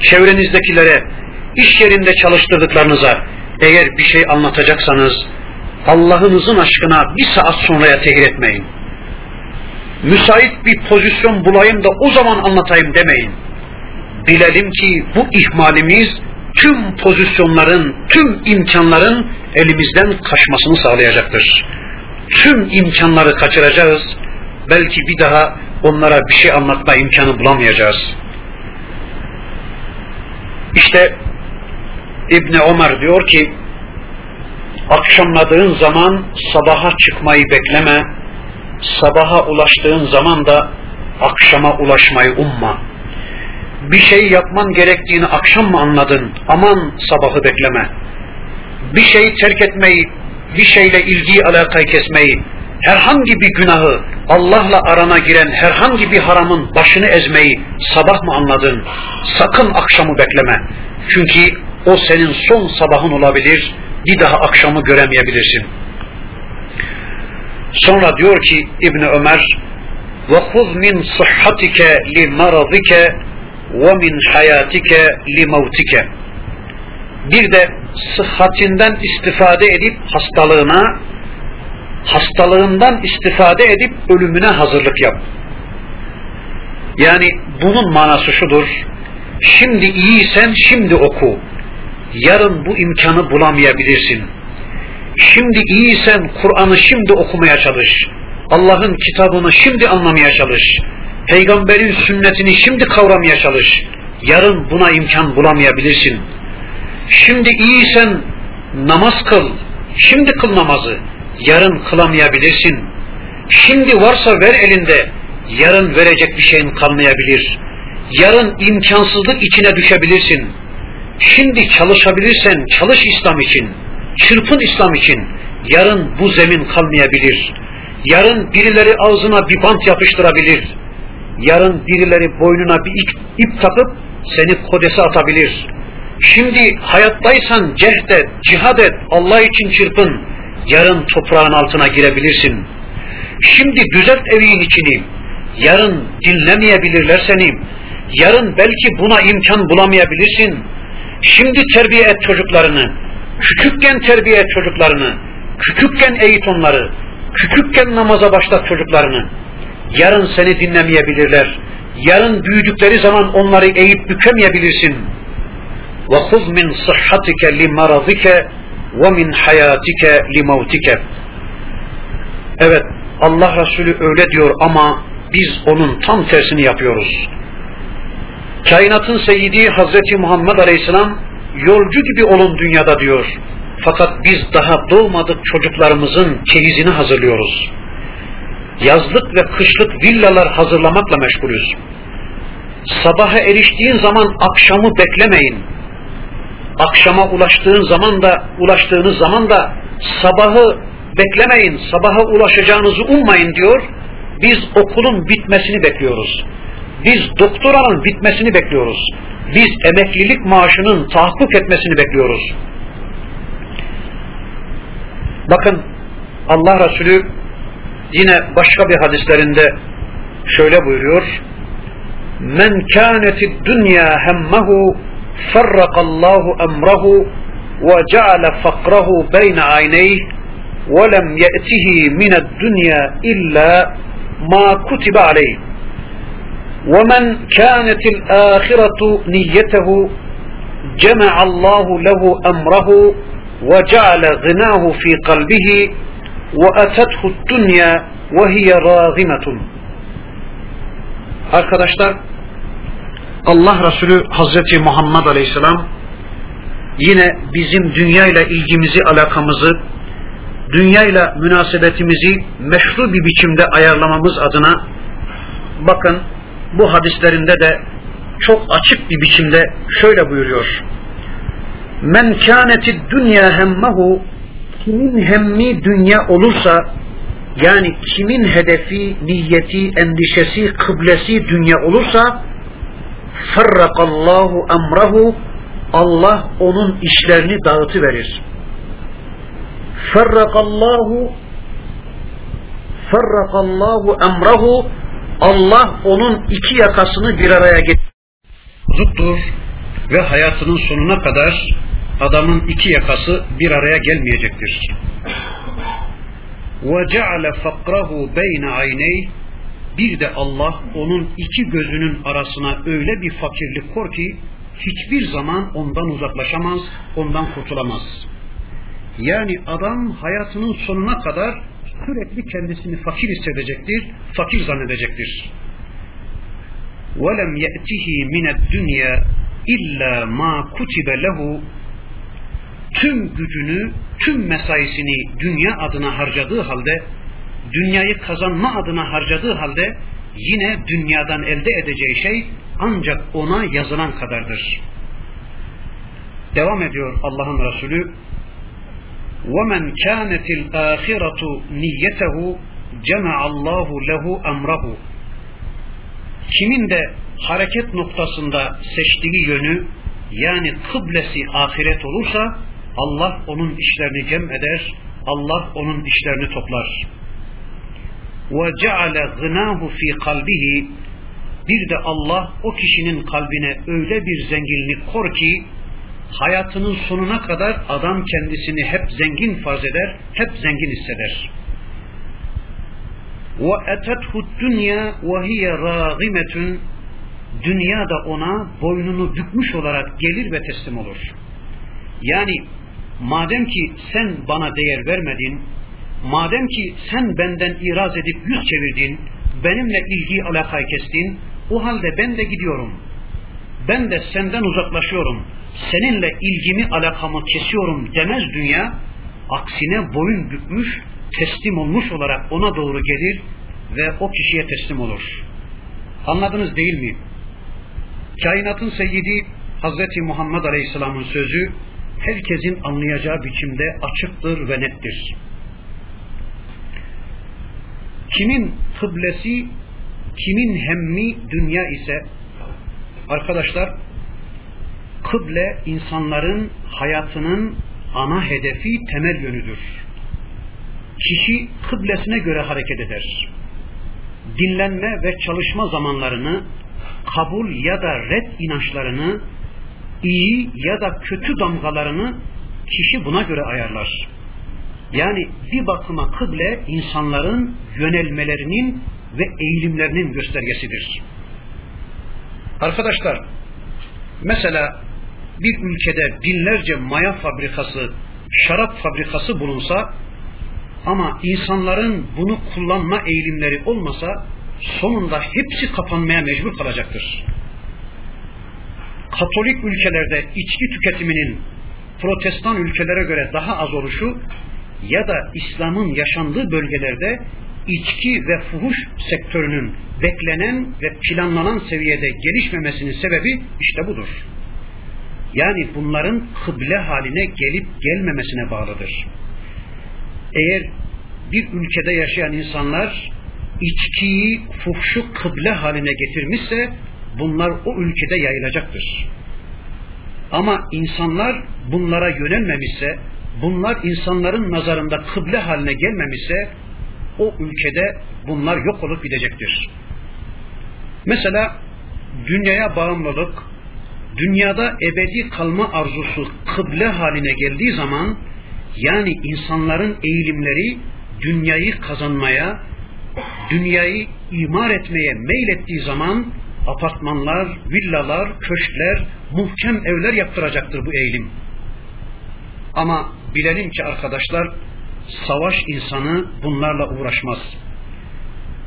çevrenizdekilere, iş yerinde çalıştırdıklarınıza eğer bir şey anlatacaksanız Allah'ınızın aşkına bir saat sonraya tehir etmeyin. Müsait bir pozisyon bulayım da o zaman anlatayım demeyin. Bilelim ki bu ihmalimiz tüm pozisyonların, tüm imkanların elimizden kaçmasını sağlayacaktır. Tüm imkanları kaçıracağız. Belki bir daha onlara bir şey anlatma imkanı bulamayacağız. İşte İbni Ömer diyor ki akşamladığın zaman sabaha çıkmayı bekleme, sabaha ulaştığın zaman da akşama ulaşmayı umma Bir şey yapman gerektiğini akşam mı anladın? Aman sabahı bekleme. Bir şeyi terk etmeyi, bir şeyle ilgiyi alakayı kesmeyi, herhangi bir günahı, Allah'la arana giren herhangi bir haramın başını ezmeyi sabah mı anladın? Sakın akşamı bekleme. Çünkü o senin son sabahın olabilir, bir daha akşamı göremeyebilirsin. Sonra diyor ki İbn Ömer وَخُذْ مِنْ صِحَّتِكَ لِمَرَضِكَ وَمِنْ حَيَاتِكَ لِمَوْتِكَ Bir de sıhhatinden istifade edip hastalığına, hastalığından istifade edip ölümüne hazırlık yap. Yani bunun manası şudur. Şimdi iyiysen şimdi oku yarın bu imkanı bulamayabilirsin. Şimdi iyiysen Kur'an'ı şimdi okumaya çalış. Allah'ın kitabını şimdi anlamaya çalış. Peygamberin sünnetini şimdi kavramaya çalış. Yarın buna imkan bulamayabilirsin. Şimdi iyiysen namaz kıl. Şimdi kıl namazı. Yarın kılamayabilirsin. Şimdi varsa ver elinde. Yarın verecek bir şeyin kalmayabilir. Yarın imkansızlık içine düşebilirsin Şimdi çalışabilirsen çalış İslam için, çırpın İslam için. Yarın bu zemin kalmayabilir. Yarın birileri ağzına bir bant yapıştırabilir. Yarın birileri boynuna bir ip, ip takıp seni kodese atabilir. Şimdi hayattaysan cehd et, cihad et, Allah için çırpın. Yarın toprağın altına girebilirsin. Şimdi düzelt evin içini. Yarın dinlemeyebilirler seni. Yarın belki buna imkan bulamayabilirsin Şimdi terbiye et çocuklarını. Küçükken terbiye et çocuklarını. Küçükken eğit onları. Küçükken namaza başlat çocuklarını. Yarın seni dinlemeyebilirler. Yarın büyüdükleri zaman onları eğip bükemeyebilirsin. وَخُذْ مِنْ صِحَّتِكَ لِمَرَضِكَ وَمِنْ حَيَاتِكَ لِمَوْتِكَ Evet, Allah Resulü öyle diyor ama biz onun tam tersini yapıyoruz. Kainatın seyidi Hazreti Muhammed Aleyhisselam yolcu gibi olun dünyada diyor. Fakat biz daha doğmadık çocuklarımızın çeyizini hazırlıyoruz. Yazlık ve kışlık villalar hazırlamakla meşgulüz. Sabaha eriştiğin zaman akşamı beklemeyin. Akşama ulaştığın zaman da ulaştığınız zaman da sabahı beklemeyin. Sabaha ulaşacağınızı ummayın diyor. Biz okulun bitmesini bekliyoruz. Biz doktoranın bitmesini bekliyoruz. Biz emeklilik maaşının tahakkuk etmesini bekliyoruz. Bakın Allah Resulü yine başka bir hadislerinde şöyle buyuruyor. Men kâneti dünya hemmehu farrakallahu emrahu ve ceale fakrahu beyne ayneyh وَلَمْ يَأْتِهِ مِنَ الدُّنْيَا إِلَّا مَا كُتِبَ عَلَيْهِ وَمَنْ كَانَتِ الْآخِرَةُ نِيَّتَهُ جَمَعَ اللّٰهُ لَهُ أَمْرَهُ وَجَعَلَ غِنَاهُ فِي قَلْبِهِ وَأَتَتْهُ الدُّنْيَا وَهِيَ رَاغِمَةٌ Arkadaşlar Allah Resulü Hazreti Muhammed Aleyhisselam yine bizim dünyayla ilgimizi, alakamızı, dünyayla münasebetimizi meşru bir biçimde ayarlamamız adına bakın bu hadislerinde de çok açık bir biçimde şöyle buyuruyor. Men kâneti dünya hemmehu kimin hemmi dünya olursa yani kimin hedefi, niyeti, endişesi, kıblesi dünya olursa ferrakallahu emrahu Allah onun işlerini dağıtıverir. Ferrakallahu ferrakallahu emrahu Allah onun iki yakasını bir araya getirir ve hayatının sonuna kadar adamın iki yakası bir araya gelmeyecektir. وَجَعَلَ فَقْرَهُ بَيْنَ عَيْنَيْهِ Bir de Allah onun iki gözünün arasına öyle bir fakirlik kor ki hiçbir zaman ondan uzaklaşamaz, ondan kurtulamaz. Yani adam hayatının sonuna kadar sürekli kendisini fakir hissedecektir, fakir zannedecektir. وَلَمْ يَأْتِهِ مِنَ الدُّنْيَا اِلَّا مَا كُتِبَ لَهُ Tüm gücünü, tüm mesaisini dünya adına harcadığı halde, dünyayı kazanma adına harcadığı halde yine dünyadan elde edeceği şey ancak ona yazılan kadardır. Devam ediyor Allah'ın Resulü وَمَنْ كَانَتِ الْآخِرَةُ نِيَّتَهُ جَمَعَ اللّٰهُ لَهُ أَمْرَهُ Kimin de hareket noktasında seçtiği yönü yani kıblesi ahiret olursa Allah onun işlerini cem eder, Allah onun işlerini toplar. وَجَعَلَ غِنَاهُ ف۪ي قَلْبِهِ Bir de Allah o kişinin kalbine öyle bir zenginlik kor ki hayatının sonuna kadar adam kendisini hep zengin farz eder, hep zengin hisseder. وَاَتَتْهُ الدُّنْيَا وَهِيَ رَاغِمَةٌ Dünya da ona boynunu bükmüş olarak gelir ve teslim olur. Yani madem ki sen bana değer vermedin, madem ki sen benden iraz edip yüz çevirdin, benimle ilgi alakayı kestin, o halde ben de gidiyorum. Ben de senden uzaklaşıyorum. Seninle ilgimi alakamı kesiyorum demez dünya. Aksine boyun bükmüş, teslim olmuş olarak ona doğru gelir ve o kişiye teslim olur. Anladınız değil mi? Kainatın seyyidi Hazreti Muhammed Aleyhisselam'ın sözü herkesin anlayacağı biçimde açıktır ve nettir. Kimin kıblesi, kimin hemmi dünya ise arkadaşlar kıble insanların hayatının ana hedefi temel yönüdür. Kişi kıblesine göre hareket eder. Dinlenme ve çalışma zamanlarını, kabul ya da red inançlarını, iyi ya da kötü damgalarını kişi buna göre ayarlar. Yani bir bakıma kıble insanların yönelmelerinin ve eğilimlerinin göstergesidir. Arkadaşlar, mesela bir ülkede binlerce maya fabrikası, şarap fabrikası bulunsa ama insanların bunu kullanma eğilimleri olmasa sonunda hepsi kapanmaya mecbur kalacaktır. Katolik ülkelerde içki tüketiminin protestan ülkelere göre daha az oluşu ya da İslam'ın yaşandığı bölgelerde içki ve fuhuş sektörünün beklenen ve planlanan seviyede gelişmemesinin sebebi işte budur. Yani bunların kıble haline gelip gelmemesine bağlıdır. Eğer bir ülkede yaşayan insanlar içkiyi, fuhşu kıble haline getirmişse bunlar o ülkede yayılacaktır. Ama insanlar bunlara yönelmemişse, bunlar insanların nazarında kıble haline gelmemişse o ülkede bunlar yok olup gidecektir. Mesela dünyaya dünyada ebedi kalma arzusu kıble haline geldiği zaman Yani insanların eğilimleri dünyayı kazanmaya, dünyayı imar etmeye meylettiği zaman apartmanlar, villalar, köşkler, muhkem evler yaptıracaktır bu eğilim. Ama bilelim ki arkadaşlar savaş insanı bunlarla uğraşmaz.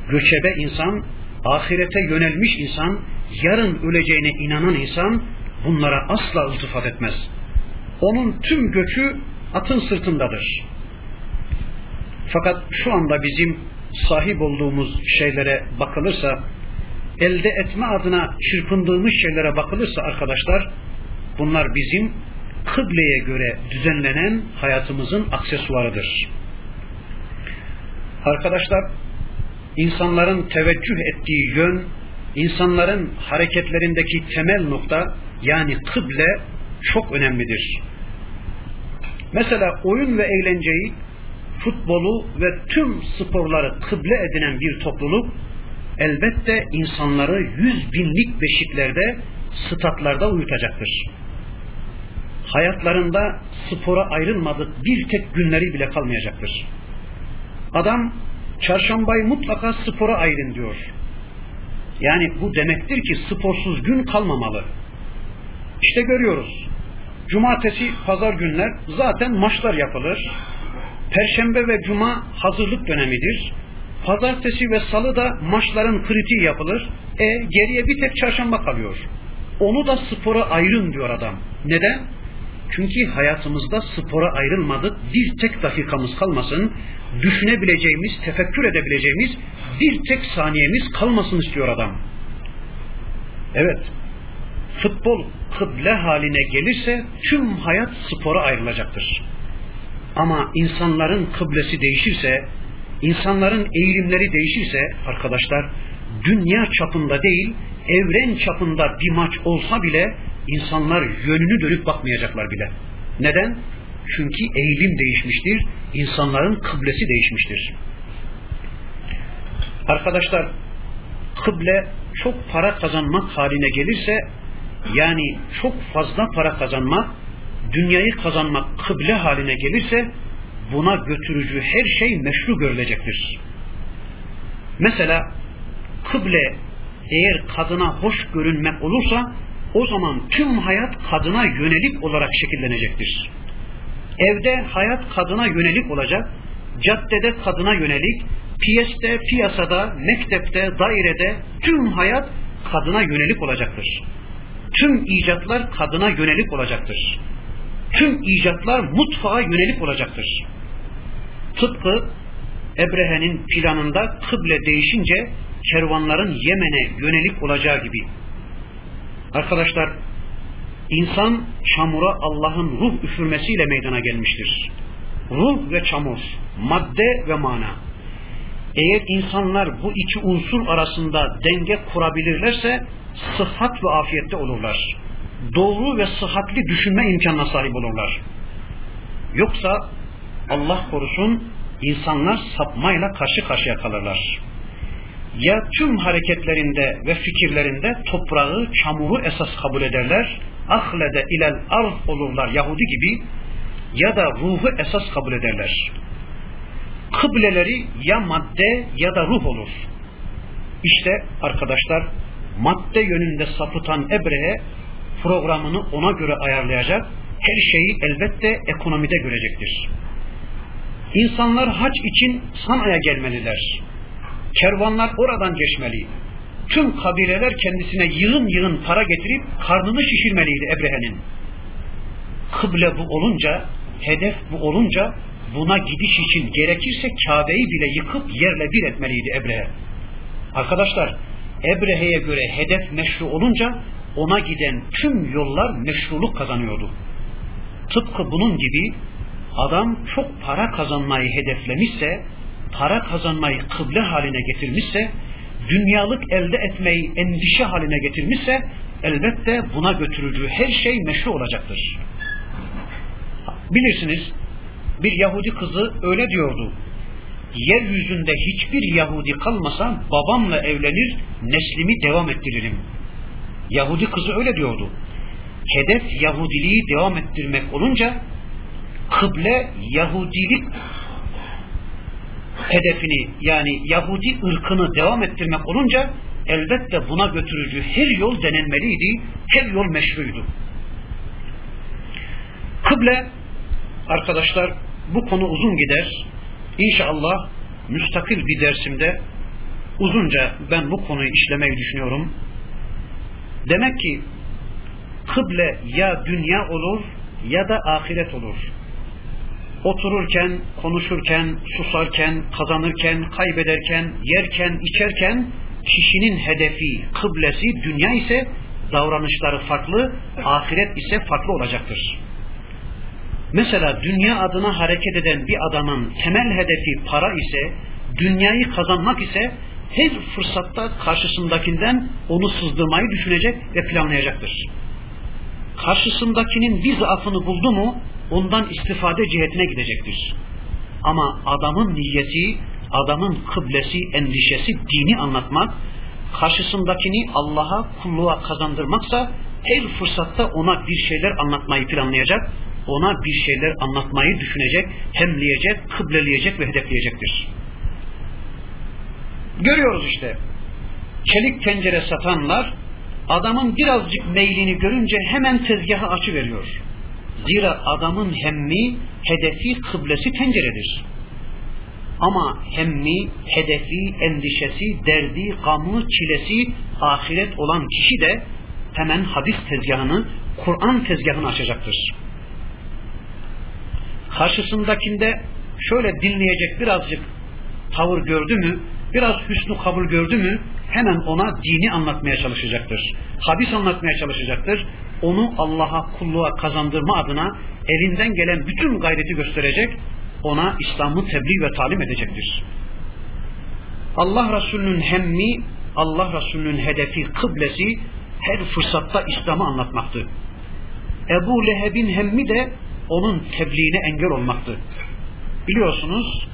Göçebe insan, ahirete yönelmiş insan, yarın öleceğine inanan insan bunlara asla iltifat etmez. Onun tüm göçü atın sırtındadır. Fakat şu anda bizim sahip olduğumuz şeylere bakılırsa, elde etme adına çırpındığımız şeylere bakılırsa arkadaşlar, bunlar bizim kıbleye göre düzenlenen hayatımızın aksesuarıdır. Arkadaşlar, insanların teveccüh ettiği yön, insanların hareketlerindeki temel nokta, yani kıble çok önemlidir. Mesela oyun ve eğlenceyi, futbolu ve tüm sporları kıble edinen bir topluluk, elbette insanları yüz binlik beşiklerde, statlarda uyutacaktır hayatlarında spora ayrılmadık bir tek günleri bile kalmayacaktır. Adam çarşambayı mutlaka spora ayırın diyor. Yani bu demektir ki sporsuz gün kalmamalı. İşte görüyoruz. Cumartesi, pazar günler zaten maçlar yapılır. Perşembe ve cuma hazırlık dönemidir. Pazartesi ve salı da maçların kritiği yapılır. E geriye bir tek çarşamba kalıyor. Onu da spora ayrın diyor adam. Neden? Çünkü hayatımızda spora ayrılmadık, bir tek dakikamız kalmasın, düşünebileceğimiz, tefekkür edebileceğimiz bir tek saniyemiz kalmasın istiyor adam. Evet, futbol kıble haline gelirse tüm hayat spora ayrılacaktır. Ama insanların kıblesi değişirse, insanların eğilimleri değişirse arkadaşlar, dünya çapında değil, evren çapında bir maç olsa bile insanlar yönünü dönüp bakmayacaklar bile. Neden? Çünkü eğilim değişmiştir, insanların kıblesi değişmiştir. Arkadaşlar, kıble çok para kazanmak haline gelirse, yani çok fazla para kazanmak, dünyayı kazanmak kıble haline gelirse, buna götürücü her şey meşru görülecektir. Mesela kıble eğer kadına hoş görünmek olursa o zaman tüm hayat kadına yönelik olarak şekillenecektir. Evde hayat kadına yönelik olacak, caddede kadına yönelik, piyeste, piyasada, mektepte, dairede tüm hayat kadına yönelik olacaktır. Tüm icatlar kadına yönelik olacaktır. Tüm icatlar mutfağa yönelik olacaktır. Tıpkı Ebrehe'nin planında kıble değişince kervanların Yemen'e yönelik olacağı gibi Arkadaşlar insan çamura Allah'ın ruh üfürmesiyle meydana gelmiştir. Ruh ve çamur, madde ve mana. Eğer insanlar bu iki unsur arasında denge kurabilirlerse sıhhat ve afiyette olurlar. Doğru ve sıhhatli düşünme imkanına sahip olurlar. Yoksa Allah korusun insanlar sapmayla karşı karşıya kalırlar ya tüm hareketlerinde ve fikirlerinde toprağı, çamuru esas kabul ederler, ahlede ilel arz olurlar Yahudi gibi ya da ruhu esas kabul ederler. Kıbleleri ya madde ya da ruh olur. İşte arkadaşlar madde yönünde sapıtan Ebrehe programını ona göre ayarlayacak, her şeyi elbette ekonomide görecektir. İnsanlar hac için Sana'ya gelmeliler Kervanlar oradan geçmeli. Tüm kabileler kendisine yığın yığın para getirip karnını şişirmeliydi Ebrehe'nin. Kıble bu olunca, hedef bu olunca buna gidiş için gerekirse Kabe'yi bile yıkıp yerle bir etmeliydi Ebrehe. Arkadaşlar Ebrehe'ye göre hedef meşru olunca ona giden tüm yollar meşruluk kazanıyordu. Tıpkı bunun gibi adam çok para kazanmayı hedeflemişse para kazanmayı kıble haline getirmişse, dünyalık elde etmeyi endişe haline getirmişse, elbette buna götürücü her şey meşru olacaktır. Bilirsiniz, bir Yahudi kızı öyle diyordu. Yeryüzünde hiçbir Yahudi kalmasa babamla evlenir, neslimi devam ettiririm. Yahudi kızı öyle diyordu. Hedef Yahudiliği devam ettirmek olunca kıble Yahudilik hedefini yani Yahudi ırkını devam ettirmek olunca elbette buna götürücü her yol denenmeliydi, her yol meşruydu. Kıble arkadaşlar bu konu uzun gider. İnşallah müstakil bir dersimde uzunca ben bu konuyu işlemeyi düşünüyorum. Demek ki kıble ya dünya olur ya da ahiret olur. Otururken, konuşurken, susarken, kazanırken, kaybederken, yerken, içerken kişinin hedefi, kıblesi dünya ise davranışları farklı, ahiret ise farklı olacaktır. Mesela dünya adına hareket eden bir adamın temel hedefi para ise, dünyayı kazanmak ise her fırsatta karşısındakinden onu sızdırmayı düşünecek ve planlayacaktır. Karşısındakinin bir zaafını buldu mu ondan istifade cihetine gidecektir. Ama adamın niyeti, adamın kıblesi, endişesi dini anlatmak, karşısındakini Allah'a kulluğa kazandırmaksa her fırsatta ona bir şeyler anlatmayı planlayacak, ona bir şeyler anlatmayı düşünecek, hemleyecek, kıbleleyecek ve hedefleyecektir. Görüyoruz işte. Çelik tencere satanlar adamın birazcık meylini görünce hemen tezgahı açı veriyor. Zira adamın hemmi, hedefi, kıblesi tenceredir. Ama hemmi, hedefi, endişesi, derdi, gamı, çilesi ahiret olan kişi de hemen hadis tezgahını, Kur'an tezgahını açacaktır. Karşısındakinde şöyle dinleyecek birazcık tavır gördü mü, biraz hüsnü kabul gördü mü hemen ona dini anlatmaya çalışacaktır. Hadis anlatmaya çalışacaktır. Onu Allah'a kulluğa kazandırma adına elinden gelen bütün gayreti gösterecek. Ona İslam'ı tebliğ ve talim edecektir. Allah Resulü'nün hemmi, Allah Resulü'nün hedefi, kıblesi her fırsatta İslam'ı anlatmaktı. Ebu Leheb'in hemmi de onun tebliğine engel olmaktı. Biliyorsunuz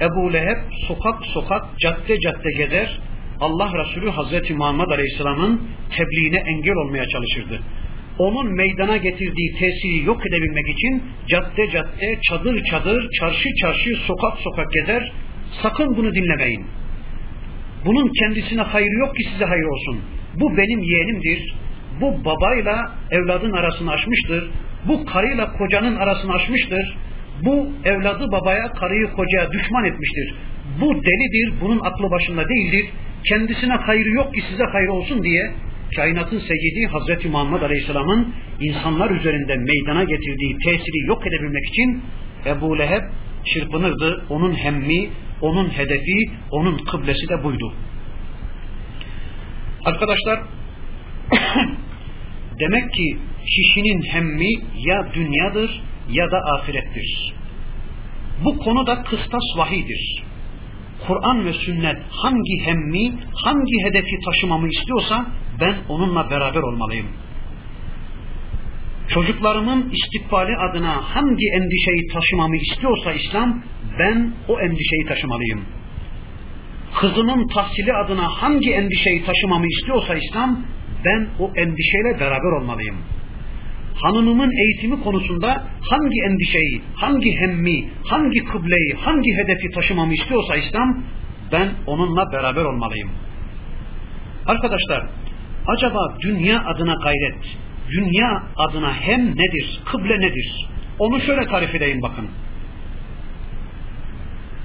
Ebu Leheb sokak sokak, cadde cadde gezer, Allah Resulü Hazreti Muhammed Aleyhisselam'ın tebliğine engel olmaya çalışırdı. Onun meydana getirdiği tesiri yok edebilmek için cadde cadde, çadır çadır, çarşı çarşı, sokak sokak gezer. Sakın bunu dinlemeyin. Bunun kendisine hayır yok ki size hayır olsun. Bu benim yeğenimdir. Bu babayla evladın arasını açmıştır. Bu karıyla kocanın arasını açmıştır bu evladı babaya, karıyı kocaya düşman etmiştir. Bu delidir, bunun aklı başında değildir. Kendisine hayrı yok ki size hayır olsun diye kainatın seyyidi Hazreti Muhammed Aleyhisselam'ın insanlar üzerinde meydana getirdiği tesiri yok edebilmek için Ebu Leheb çırpınırdı. Onun hemmi, onun hedefi, onun kıblesi de buydu. Arkadaşlar demek ki kişinin hemmi ya dünyadır ya da ahirettir. Bu konuda kıstas vahidir. Kur'an ve sünnet hangi hemmi, hangi hedefi taşımamı istiyorsa ben onunla beraber olmalıyım. Çocuklarımın istikbali adına hangi endişeyi taşımamı istiyorsa İslam, ben o endişeyi taşımalıyım. Kızımın tahsili adına hangi endişeyi taşımamı istiyorsa İslam, ben o endişeyle beraber olmalıyım hanımımın eğitimi konusunda hangi endişeyi, hangi hemmi, hangi kıbleyi, hangi hedefi taşımamı istiyorsa İslam, ben onunla beraber olmalıyım. Arkadaşlar, acaba dünya adına gayret, dünya adına hem nedir, kıble nedir? Onu şöyle tarif edeyim bakın.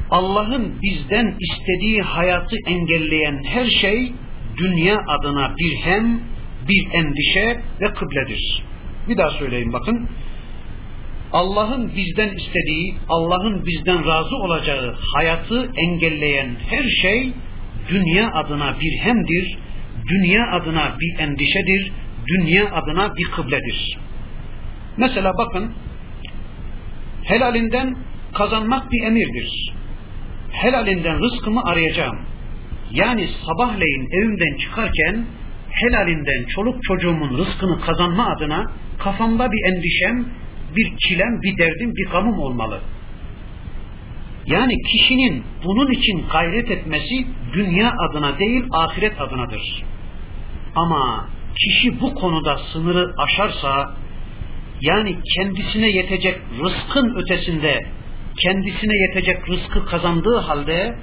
Allah'ın bizden istediği hayatı engelleyen her şey dünya adına bir hem, bir endişe ve kıbledir. Bir daha söyleyeyim bakın. Allah'ın bizden istediği, Allah'ın bizden razı olacağı hayatı engelleyen her şey dünya adına bir hemdir, dünya adına bir endişedir, dünya adına bir kıbledir. Mesela bakın, helalinden kazanmak bir emirdir. Helalinden rızkımı arayacağım. Yani sabahleyin evimden çıkarken helalinden çoluk çocuğumun rızkını kazanma adına kafamda bir endişem, bir çilem, bir derdim, bir gamım olmalı. Yani kişinin bunun için gayret etmesi dünya adına değil ahiret adınadır. Ama kişi bu konuda sınırı aşarsa, yani kendisine yetecek rızkın ötesinde kendisine yetecek rızkı kazandığı halde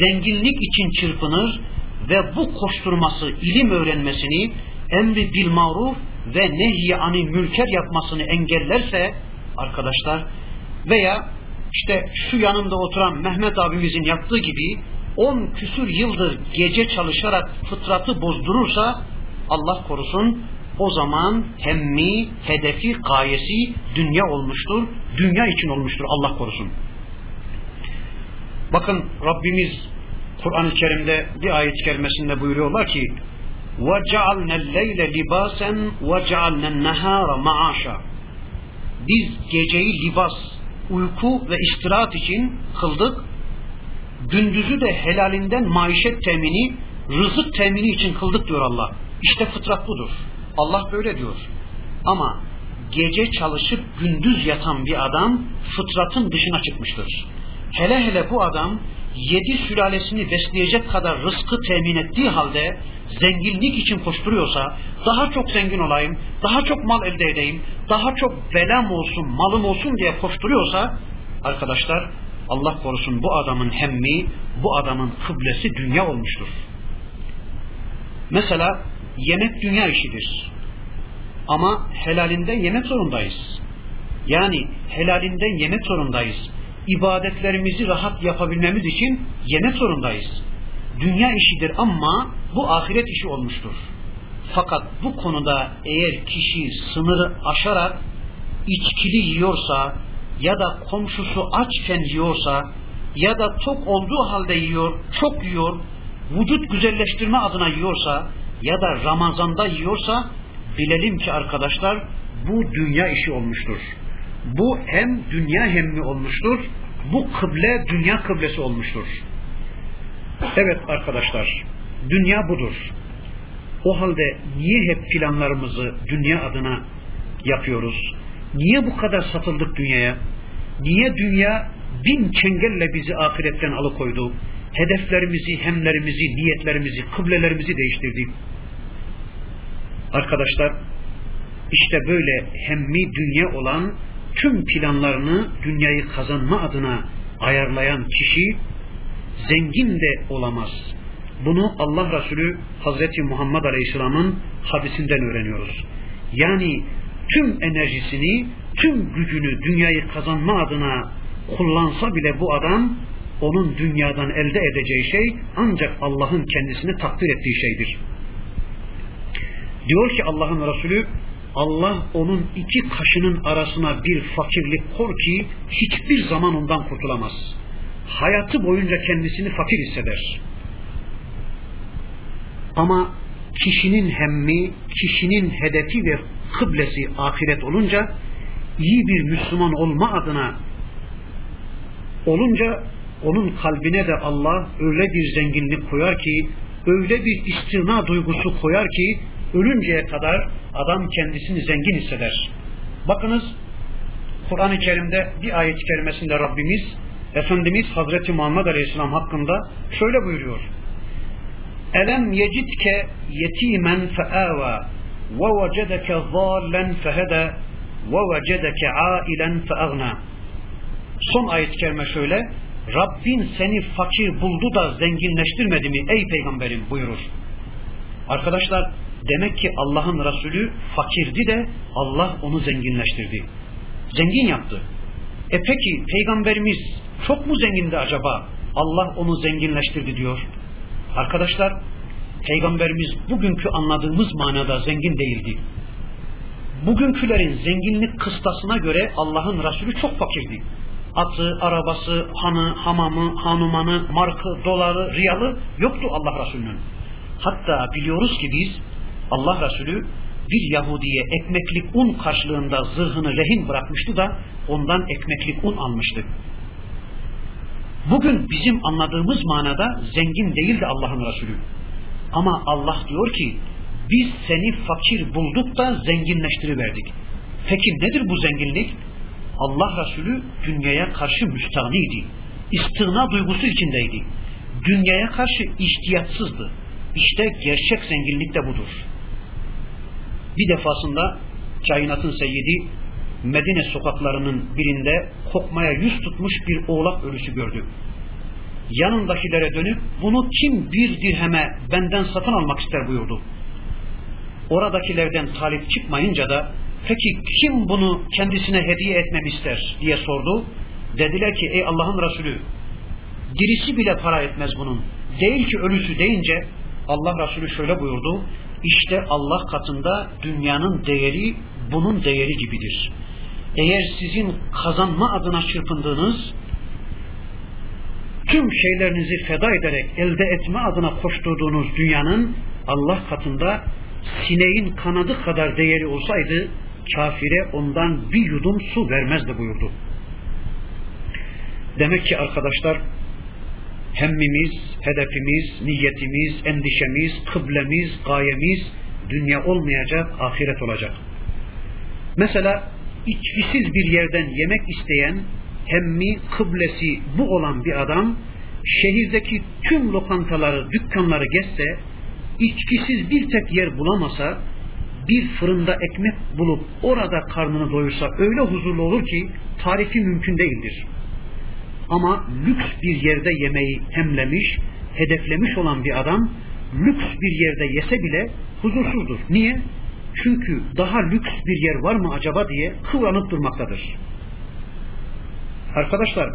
zenginlik için çırpınır ve bu koşturması ilim öğrenmesini emri bil maruf ve nehy ani mülker yapmasını engellerse arkadaşlar veya işte şu yanımda oturan Mehmet abimizin yaptığı gibi on küsür yıldır gece çalışarak fıtratı bozdurursa Allah korusun o zaman hemmi, hedefi, gayesi dünya olmuştur. Dünya için olmuştur Allah korusun. Bakın Rabbimiz Kur'an-ı Kerim'de bir ayet kerimesinde buyuruyorlar ki وَجَعَلْنَا اللَّيْلَ لِبَاسًا وَجَعَلْنَا النَّهَارَ مَعَاشًا Biz geceyi libas, uyku ve istirahat için kıldık. Gündüzü de helalinden maişet temini, rızık temini için kıldık diyor Allah. İşte fıtrat budur. Allah böyle diyor. Ama gece çalışıp gündüz yatan bir adam fıtratın dışına çıkmıştır. Hele hele bu adam yedi sülalesini besleyecek kadar rızkı temin ettiği halde zenginlik için koşturuyorsa, daha çok zengin olayım, daha çok mal elde edeyim, daha çok belam olsun, malım olsun diye koşturuyorsa, arkadaşlar Allah korusun bu adamın hemmi, bu adamın kıblesi dünya olmuştur. Mesela yemek dünya işidir. Ama helalinden yemek zorundayız. Yani helalinden yemek zorundayız. İbadetlerimizi rahat yapabilmemiz için yemek zorundayız. Dünya işidir ama bu ahiret işi olmuştur. Fakat bu konuda eğer kişi sınırı aşarak içkili yiyorsa ya da komşusu açken yiyorsa ya da tok olduğu halde yiyor, çok yiyor, vücut güzelleştirme adına yiyorsa ya da Ramazan'da yiyorsa bilelim ki arkadaşlar bu dünya işi olmuştur. Bu hem dünya hemmi olmuştur. Bu kıble dünya kıblesi olmuştur. Evet arkadaşlar dünya budur. O halde niye hep planlarımızı dünya adına yapıyoruz? Niye bu kadar satıldık dünyaya? Niye dünya bin çengelle bizi ahiretten alıkoydu? Hedeflerimizi, hemlerimizi, niyetlerimizi, kıblelerimizi değiştirdi. Arkadaşlar işte böyle hemmi dünya olan tüm planlarını dünyayı kazanma adına ayarlayan kişi zengin de olamaz. Bunu Allah Resulü Hazreti Muhammed Aleyhisselam'ın hadisinden öğreniyoruz. Yani tüm enerjisini, tüm gücünü dünyayı kazanma adına kullansa bile bu adam onun dünyadan elde edeceği şey ancak Allah'ın kendisini takdir ettiği şeydir. Diyor ki Allah'ın Resulü Allah onun iki kaşının arasına bir fakirlik kor ki hiçbir zaman ondan kurtulamaz. Hayatı boyunca kendisini fakir hisseder. Ama kişinin hemmi, kişinin hedefi ve kıblesi ahiret olunca iyi bir Müslüman olma adına olunca onun kalbine de Allah öyle bir zenginlik koyar ki öyle bir istina duygusu koyar ki ölünceye kadar adam kendisini zengin hisseder. Bakınız Kur'an-ı Kerim'de bir ayet-i kerimesinde Rabbimiz Efendimiz Hazreti Muhammed Aleyhisselam hakkında şöyle buyuruyor. Elem yecidke yetimen feava ve vecedeke zallen fehede ve vecedeke ailen feagna. Son ayet-i kerime şöyle. Rabbin seni fakir buldu da zenginleştirmedi mi ey peygamberim buyurur. Arkadaşlar Demek ki Allah'ın Resulü fakirdi de Allah onu zenginleştirdi. Zengin yaptı. E peki peygamberimiz çok mu zengindi acaba? Allah onu zenginleştirdi diyor. Arkadaşlar peygamberimiz bugünkü anladığımız manada zengin değildi. Bugünkülerin zenginlik kıstasına göre Allah'ın Resulü çok fakirdi. Atı, arabası, hanı, hamamı, hanumanı, markı, doları, riyalı yoktu Allah Resulü'nün. Hatta biliyoruz ki biz Allah Resulü bir Yahudiye ekmeklik un karşılığında zırhını rehin bırakmıştı da ondan ekmeklik un almıştı. Bugün bizim anladığımız manada zengin değildi Allah'ın Resulü. Ama Allah diyor ki biz seni fakir bulduk da zenginleştiriverdik. Peki nedir bu zenginlik? Allah Resulü dünyaya karşı müstahniydi. İstina duygusu içindeydi. Dünyaya karşı ihtiyatsızdı. İşte gerçek zenginlik de budur. Bir defasında kainatın seyyidi Medine sokaklarının birinde kokmaya yüz tutmuş bir oğlak ölüsü gördü. Yanındakilere dönüp bunu kim bir dirheme benden satın almak ister buyurdu. Oradakilerden talip çıkmayınca da peki kim bunu kendisine hediye etmemi ister diye sordu. Dediler ki ey Allah'ın Resulü dirisi bile para etmez bunun. Değil ki ölüsü deyince Allah Resulü şöyle buyurdu. İşte Allah katında dünyanın değeri bunun değeri gibidir. Eğer sizin kazanma adına çırpındığınız tüm şeylerinizi feda ederek elde etme adına koşturduğunuz dünyanın Allah katında sineğin kanadı kadar değeri olsaydı kafire ondan bir yudum su vermezdi buyurdu. Demek ki arkadaşlar hemmimiz, hedefimiz, niyetimiz, endişemiz, kıblemiz, gayemiz dünya olmayacak, ahiret olacak. Mesela içkisiz bir yerden yemek isteyen, hemmi, kıblesi bu olan bir adam, şehirdeki tüm lokantaları, dükkanları gezse, içkisiz bir tek yer bulamasa, bir fırında ekmek bulup orada karnını doyursa öyle huzurlu olur ki tarifi mümkün değildir. Ama lüks bir yerde yemeği hemlemiş, hedeflemiş olan bir adam lüks bir yerde yese bile huzursuzdur. Niye? Çünkü daha lüks bir yer var mı acaba diye kıvranıp durmaktadır. Arkadaşlar,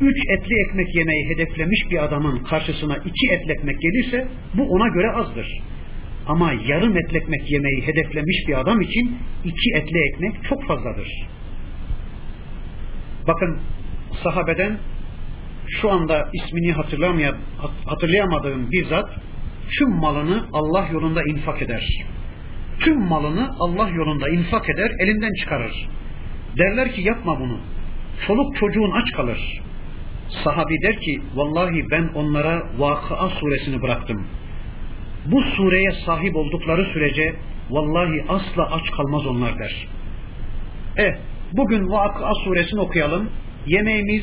üç etli ekmek yemeği hedeflemiş bir adamın karşısına iki etli ekmek gelirse bu ona göre azdır. Ama yarım etli ekmek yemeği hedeflemiş bir adam için iki etli ekmek çok fazladır. Bakın sahabeden şu anda ismini hatırlayamadığım bir zat tüm malını Allah yolunda infak eder. Tüm malını Allah yolunda infak eder, elinden çıkarır. Derler ki yapma bunu. Çoluk çocuğun aç kalır. Sahabi der ki vallahi ben onlara Vakıa suresini bıraktım. Bu sureye sahip oldukları sürece vallahi asla aç kalmaz onlar der. E bugün Vakıa suresini okuyalım yemeğimiz,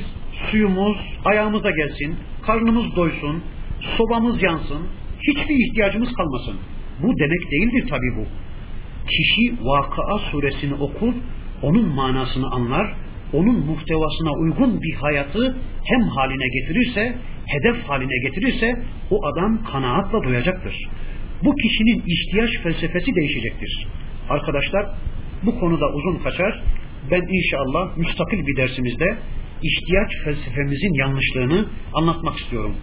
suyumuz ayağımıza gelsin, karnımız doysun, sobamız yansın, hiçbir ihtiyacımız kalmasın. Bu demek değildir tabi bu. Kişi Vakıa suresini okur, onun manasını anlar, onun muhtevasına uygun bir hayatı hem haline getirirse, hedef haline getirirse o adam kanaatla doyacaktır. Bu kişinin ihtiyaç felsefesi değişecektir. Arkadaşlar bu konuda uzun kaçar ben inşallah müstakil bir dersimizde ihtiyaç felsefemizin yanlışlığını anlatmak istiyorum.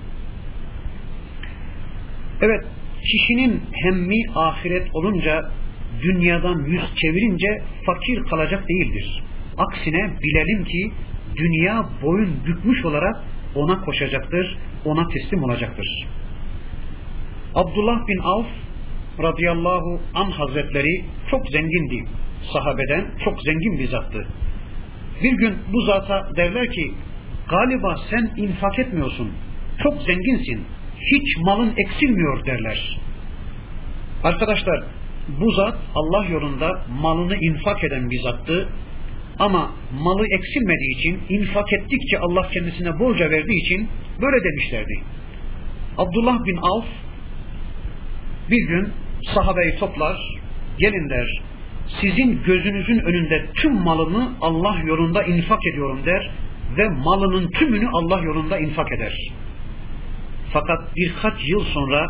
Evet, kişinin hemmi ahiret olunca dünyadan yüz çevirince fakir kalacak değildir. Aksine bilelim ki dünya boyun bükmüş olarak ona koşacaktır, ona teslim olacaktır. Abdullah bin Avf radıyallahu an hazretleri çok zengindi sahabeden çok zengin bir zattı. Bir gün bu zata derler ki galiba sen infak etmiyorsun. Çok zenginsin. Hiç malın eksilmiyor derler. Arkadaşlar bu zat Allah yolunda malını infak eden bir zattı. Ama malı eksilmediği için infak ettikçe Allah kendisine borca verdiği için böyle demişlerdi. Abdullah bin Avf bir gün sahabeyi toplar, gelin der, sizin gözünüzün önünde tüm malını Allah yolunda infak ediyorum der ve malının tümünü Allah yolunda infak eder. Fakat birkaç yıl sonra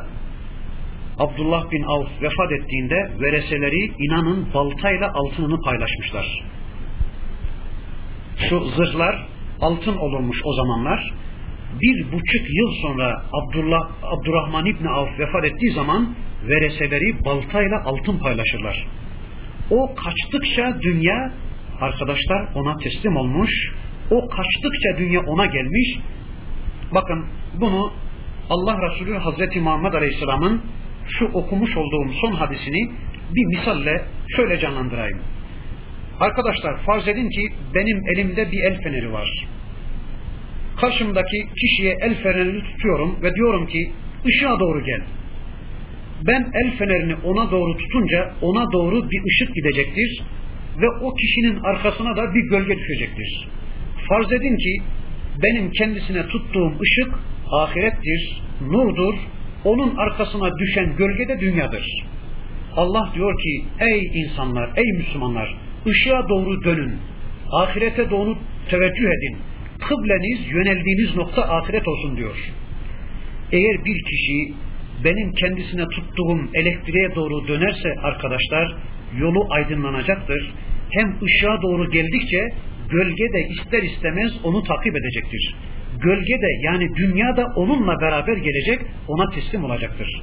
Abdullah bin Avf vefat ettiğinde vereseleri inanın baltayla altınını paylaşmışlar. Şu zırhlar altın olurmuş o zamanlar. Bir buçuk yıl sonra Abdullah, Abdurrahman İbni Avf vefat ettiği zaman vereseleri baltayla altın paylaşırlar. O kaçtıkça dünya arkadaşlar ona teslim olmuş. O kaçtıkça dünya ona gelmiş. Bakın bunu Allah Resulü Hazreti Muhammed Aleyhisselam'ın şu okumuş olduğum son hadisini bir misalle şöyle canlandırayım. Arkadaşlar farz edin ki benim elimde bir el feneri var. Karşımdaki kişiye el fenerini tutuyorum ve diyorum ki ışığa doğru gel ben el fenerini ona doğru tutunca ona doğru bir ışık gidecektir ve o kişinin arkasına da bir gölge düşecektir. Farz edin ki benim kendisine tuttuğum ışık ahirettir, nurdur, onun arkasına düşen gölge de dünyadır. Allah diyor ki ey insanlar, ey Müslümanlar ışığa doğru dönün. Ahirete doğru teveccüh edin. Kıbleniz, yöneldiğiniz nokta ahiret olsun diyor. Eğer bir kişi benim kendisine tuttuğum elektriğe doğru dönerse arkadaşlar yolu aydınlanacaktır. Hem ışığa doğru geldikçe gölge de ister istemez onu takip edecektir. Gölge de yani dünya da onunla beraber gelecek, ona teslim olacaktır.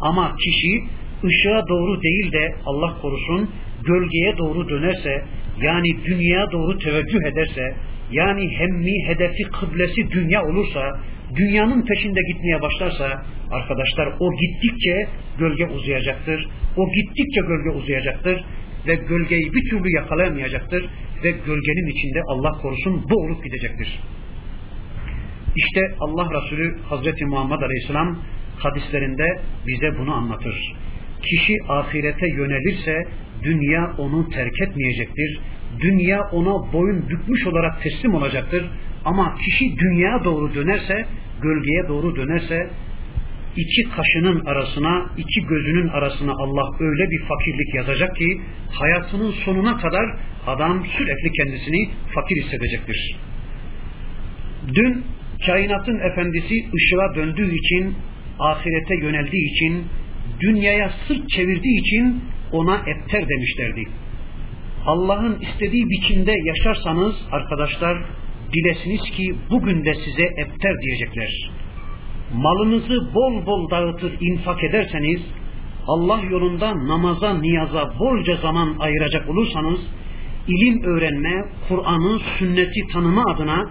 Ama kişi ışığa doğru değil de Allah korusun gölgeye doğru dönerse yani dünyaya doğru teveccüh ederse yani hemmi, hedefi, kıblesi dünya olursa dünyanın peşinde gitmeye başlarsa arkadaşlar o gittikçe gölge uzayacaktır. O gittikçe gölge uzayacaktır ve gölgeyi bir türlü yakalayamayacaktır ve gölgenin içinde Allah korusun boğulup gidecektir. İşte Allah Resulü Hazreti Muhammed Aleyhisselam hadislerinde bize bunu anlatır. Kişi ahirete yönelirse dünya onu terk etmeyecektir. Dünya ona boyun bükmüş olarak teslim olacaktır. Ama kişi dünyaya doğru dönerse, gölgeye doğru dönerse iki kaşının arasına, iki gözünün arasına Allah öyle bir fakirlik yazacak ki hayatının sonuna kadar adam sürekli kendisini fakir hissedecektir. Dün kainatın efendisi ışığa döndüğü için, ahirete yöneldiği için, dünyaya sırt çevirdiği için ona epter demişlerdi. Allah'ın istediği biçimde yaşarsanız arkadaşlar bilesiniz ki bugün de size epter diyecekler. Malınızı bol bol dağıtır infak ederseniz Allah yolunda namaza, niyaza bolca zaman ayıracak olursanız ilim öğrenme, Kur'an'ı, sünneti tanıma adına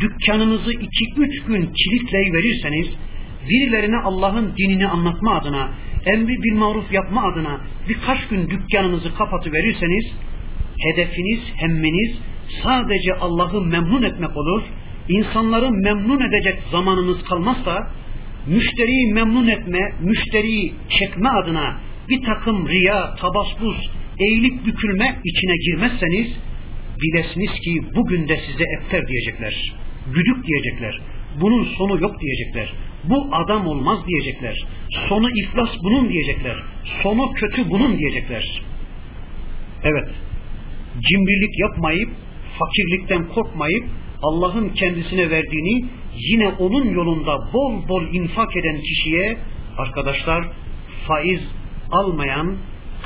dükkanınızı iki üç gün verirseniz, birilerine Allah'ın dinini anlatma adına, emri bil maruf yapma adına birkaç gün dükkanınızı kapatıverirseniz, hedefiniz, hemminiz sadece Allah'ı memnun etmek olur, insanları memnun edecek zamanınız kalmazsa, müşteriyi memnun etme, müşteriyi çekme adına bir takım riya, tabaspuz, eğilip bükülme içine girmezseniz, bilesiniz ki bugün de size efter diyecekler. Güdük diyecekler. Bunun sonu yok diyecekler. Bu adam olmaz diyecekler. Sonu iflas bunun diyecekler. Sonu kötü bunun diyecekler. Evet. Cimrilik yapmayıp, fakirlikten korkmayıp, Allah'ın kendisine verdiğini yine onun yolunda bol bol infak eden kişiye arkadaşlar faiz almayan,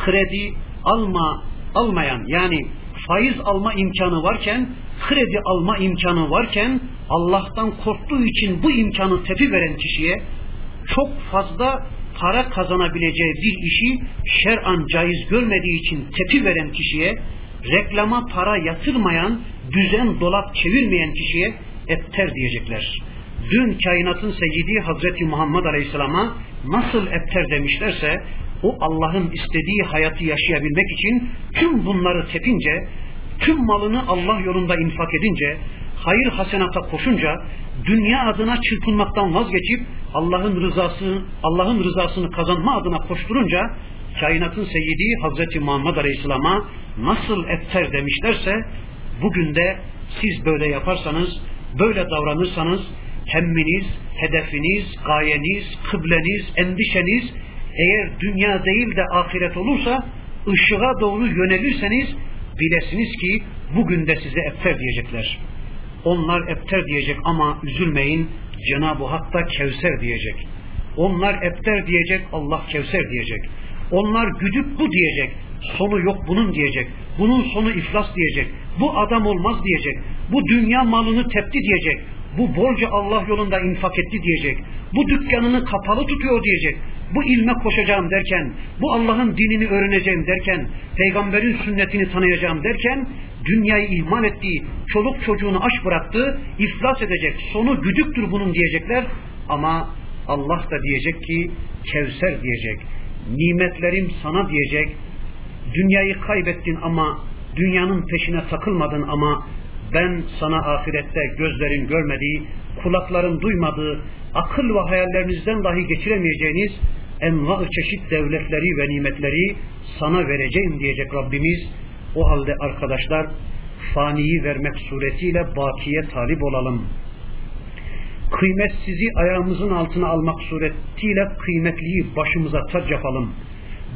kredi alma almayan yani faiz alma imkanı varken, kredi alma imkanı varken Allah'tan korktuğu için bu imkanı tepi veren kişiye çok fazla para kazanabileceği bir işi şer'an caiz görmediği için tepi veren kişiye reklama para yatırmayan, düzen dolap çevirmeyen kişiye epter diyecekler. Dün kainatın seyyidi Hazreti Muhammed Aleyhisselam'a nasıl epter demişlerse o Allah'ın istediği hayatı yaşayabilmek için tüm bunları tepince, tüm malını Allah yolunda infak edince, hayır hasenata koşunca, dünya adına çırpınmaktan vazgeçip Allah'ın rızası, Allah'ın rızasını kazanma adına koşturunca kainatın seyyidi Hazreti Muhammed Aleyhisselam'a nasıl epter demişlerse bugün de siz böyle yaparsanız, böyle davranırsanız hemminiz, hedefiniz, gayeniz, kıbleniz, endişeniz eğer dünya değil de ahiret olursa ışığa doğru yönelirseniz bilesiniz ki bugün de size epter diyecekler. Onlar epter diyecek ama üzülmeyin Cenab-ı Hak da Kevser diyecek. Onlar epter diyecek Allah Kevser diyecek. Onlar güdük bu diyecek. Sonu yok bunun diyecek. Bunun sonu iflas diyecek. Bu adam olmaz diyecek. Bu dünya malını tepti diyecek. Bu bolca Allah yolunda infak etti diyecek. Bu dükkanını kapalı tutuyor diyecek. Bu ilme koşacağım derken, bu Allah'ın dinini öğreneceğim derken, peygamberin sünnetini tanıyacağım derken, dünyayı ihmal ettiği, çoluk çocuğunu aç bıraktı, iflas edecek, sonu güdüktür bunun diyecekler. Ama Allah da diyecek ki, Kevser diyecek, nimetlerim sana diyecek, dünyayı kaybettin ama dünyanın peşine takılmadın ama ben sana ahirette gözlerin görmediği, kulakların duymadığı, akıl ve hayallerinizden dahi geçiremeyeceğiniz enva çeşit devletleri ve nimetleri sana vereceğim diyecek Rabbimiz. O halde arkadaşlar faniyi vermek suretiyle bakiye talip olalım. Kıymetsizi ayağımızın altına almak suretiyle kıymetliyi başımıza tac yapalım.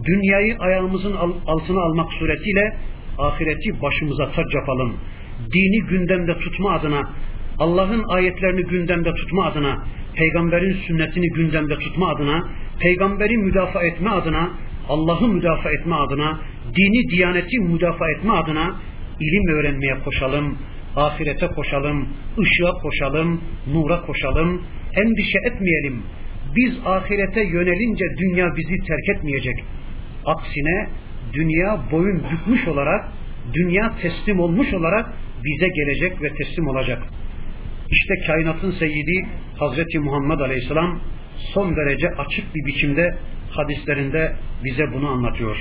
Dünyayı ayağımızın altına almak suretiyle ahireti başımıza tac yapalım. Dini gündemde tutma adına, Allah'ın ayetlerini gündemde tutma adına, peygamberin sünnetini gündemde tutma adına, peygamberi müdafaa etme adına, Allah'ı müdafaa etme adına, dini, diyaneti müdafaa etme adına ilim öğrenmeye koşalım, ahirete koşalım, ışığa koşalım, nura koşalım, endişe etmeyelim. Biz ahirete yönelince dünya bizi terk etmeyecek. Aksine dünya boyun bükmüş olarak, dünya teslim olmuş olarak bize gelecek ve teslim olacak. İşte kainatın seyyidi Hazreti Muhammed Aleyhisselam son derece açık bir biçimde hadislerinde bize bunu anlatıyor.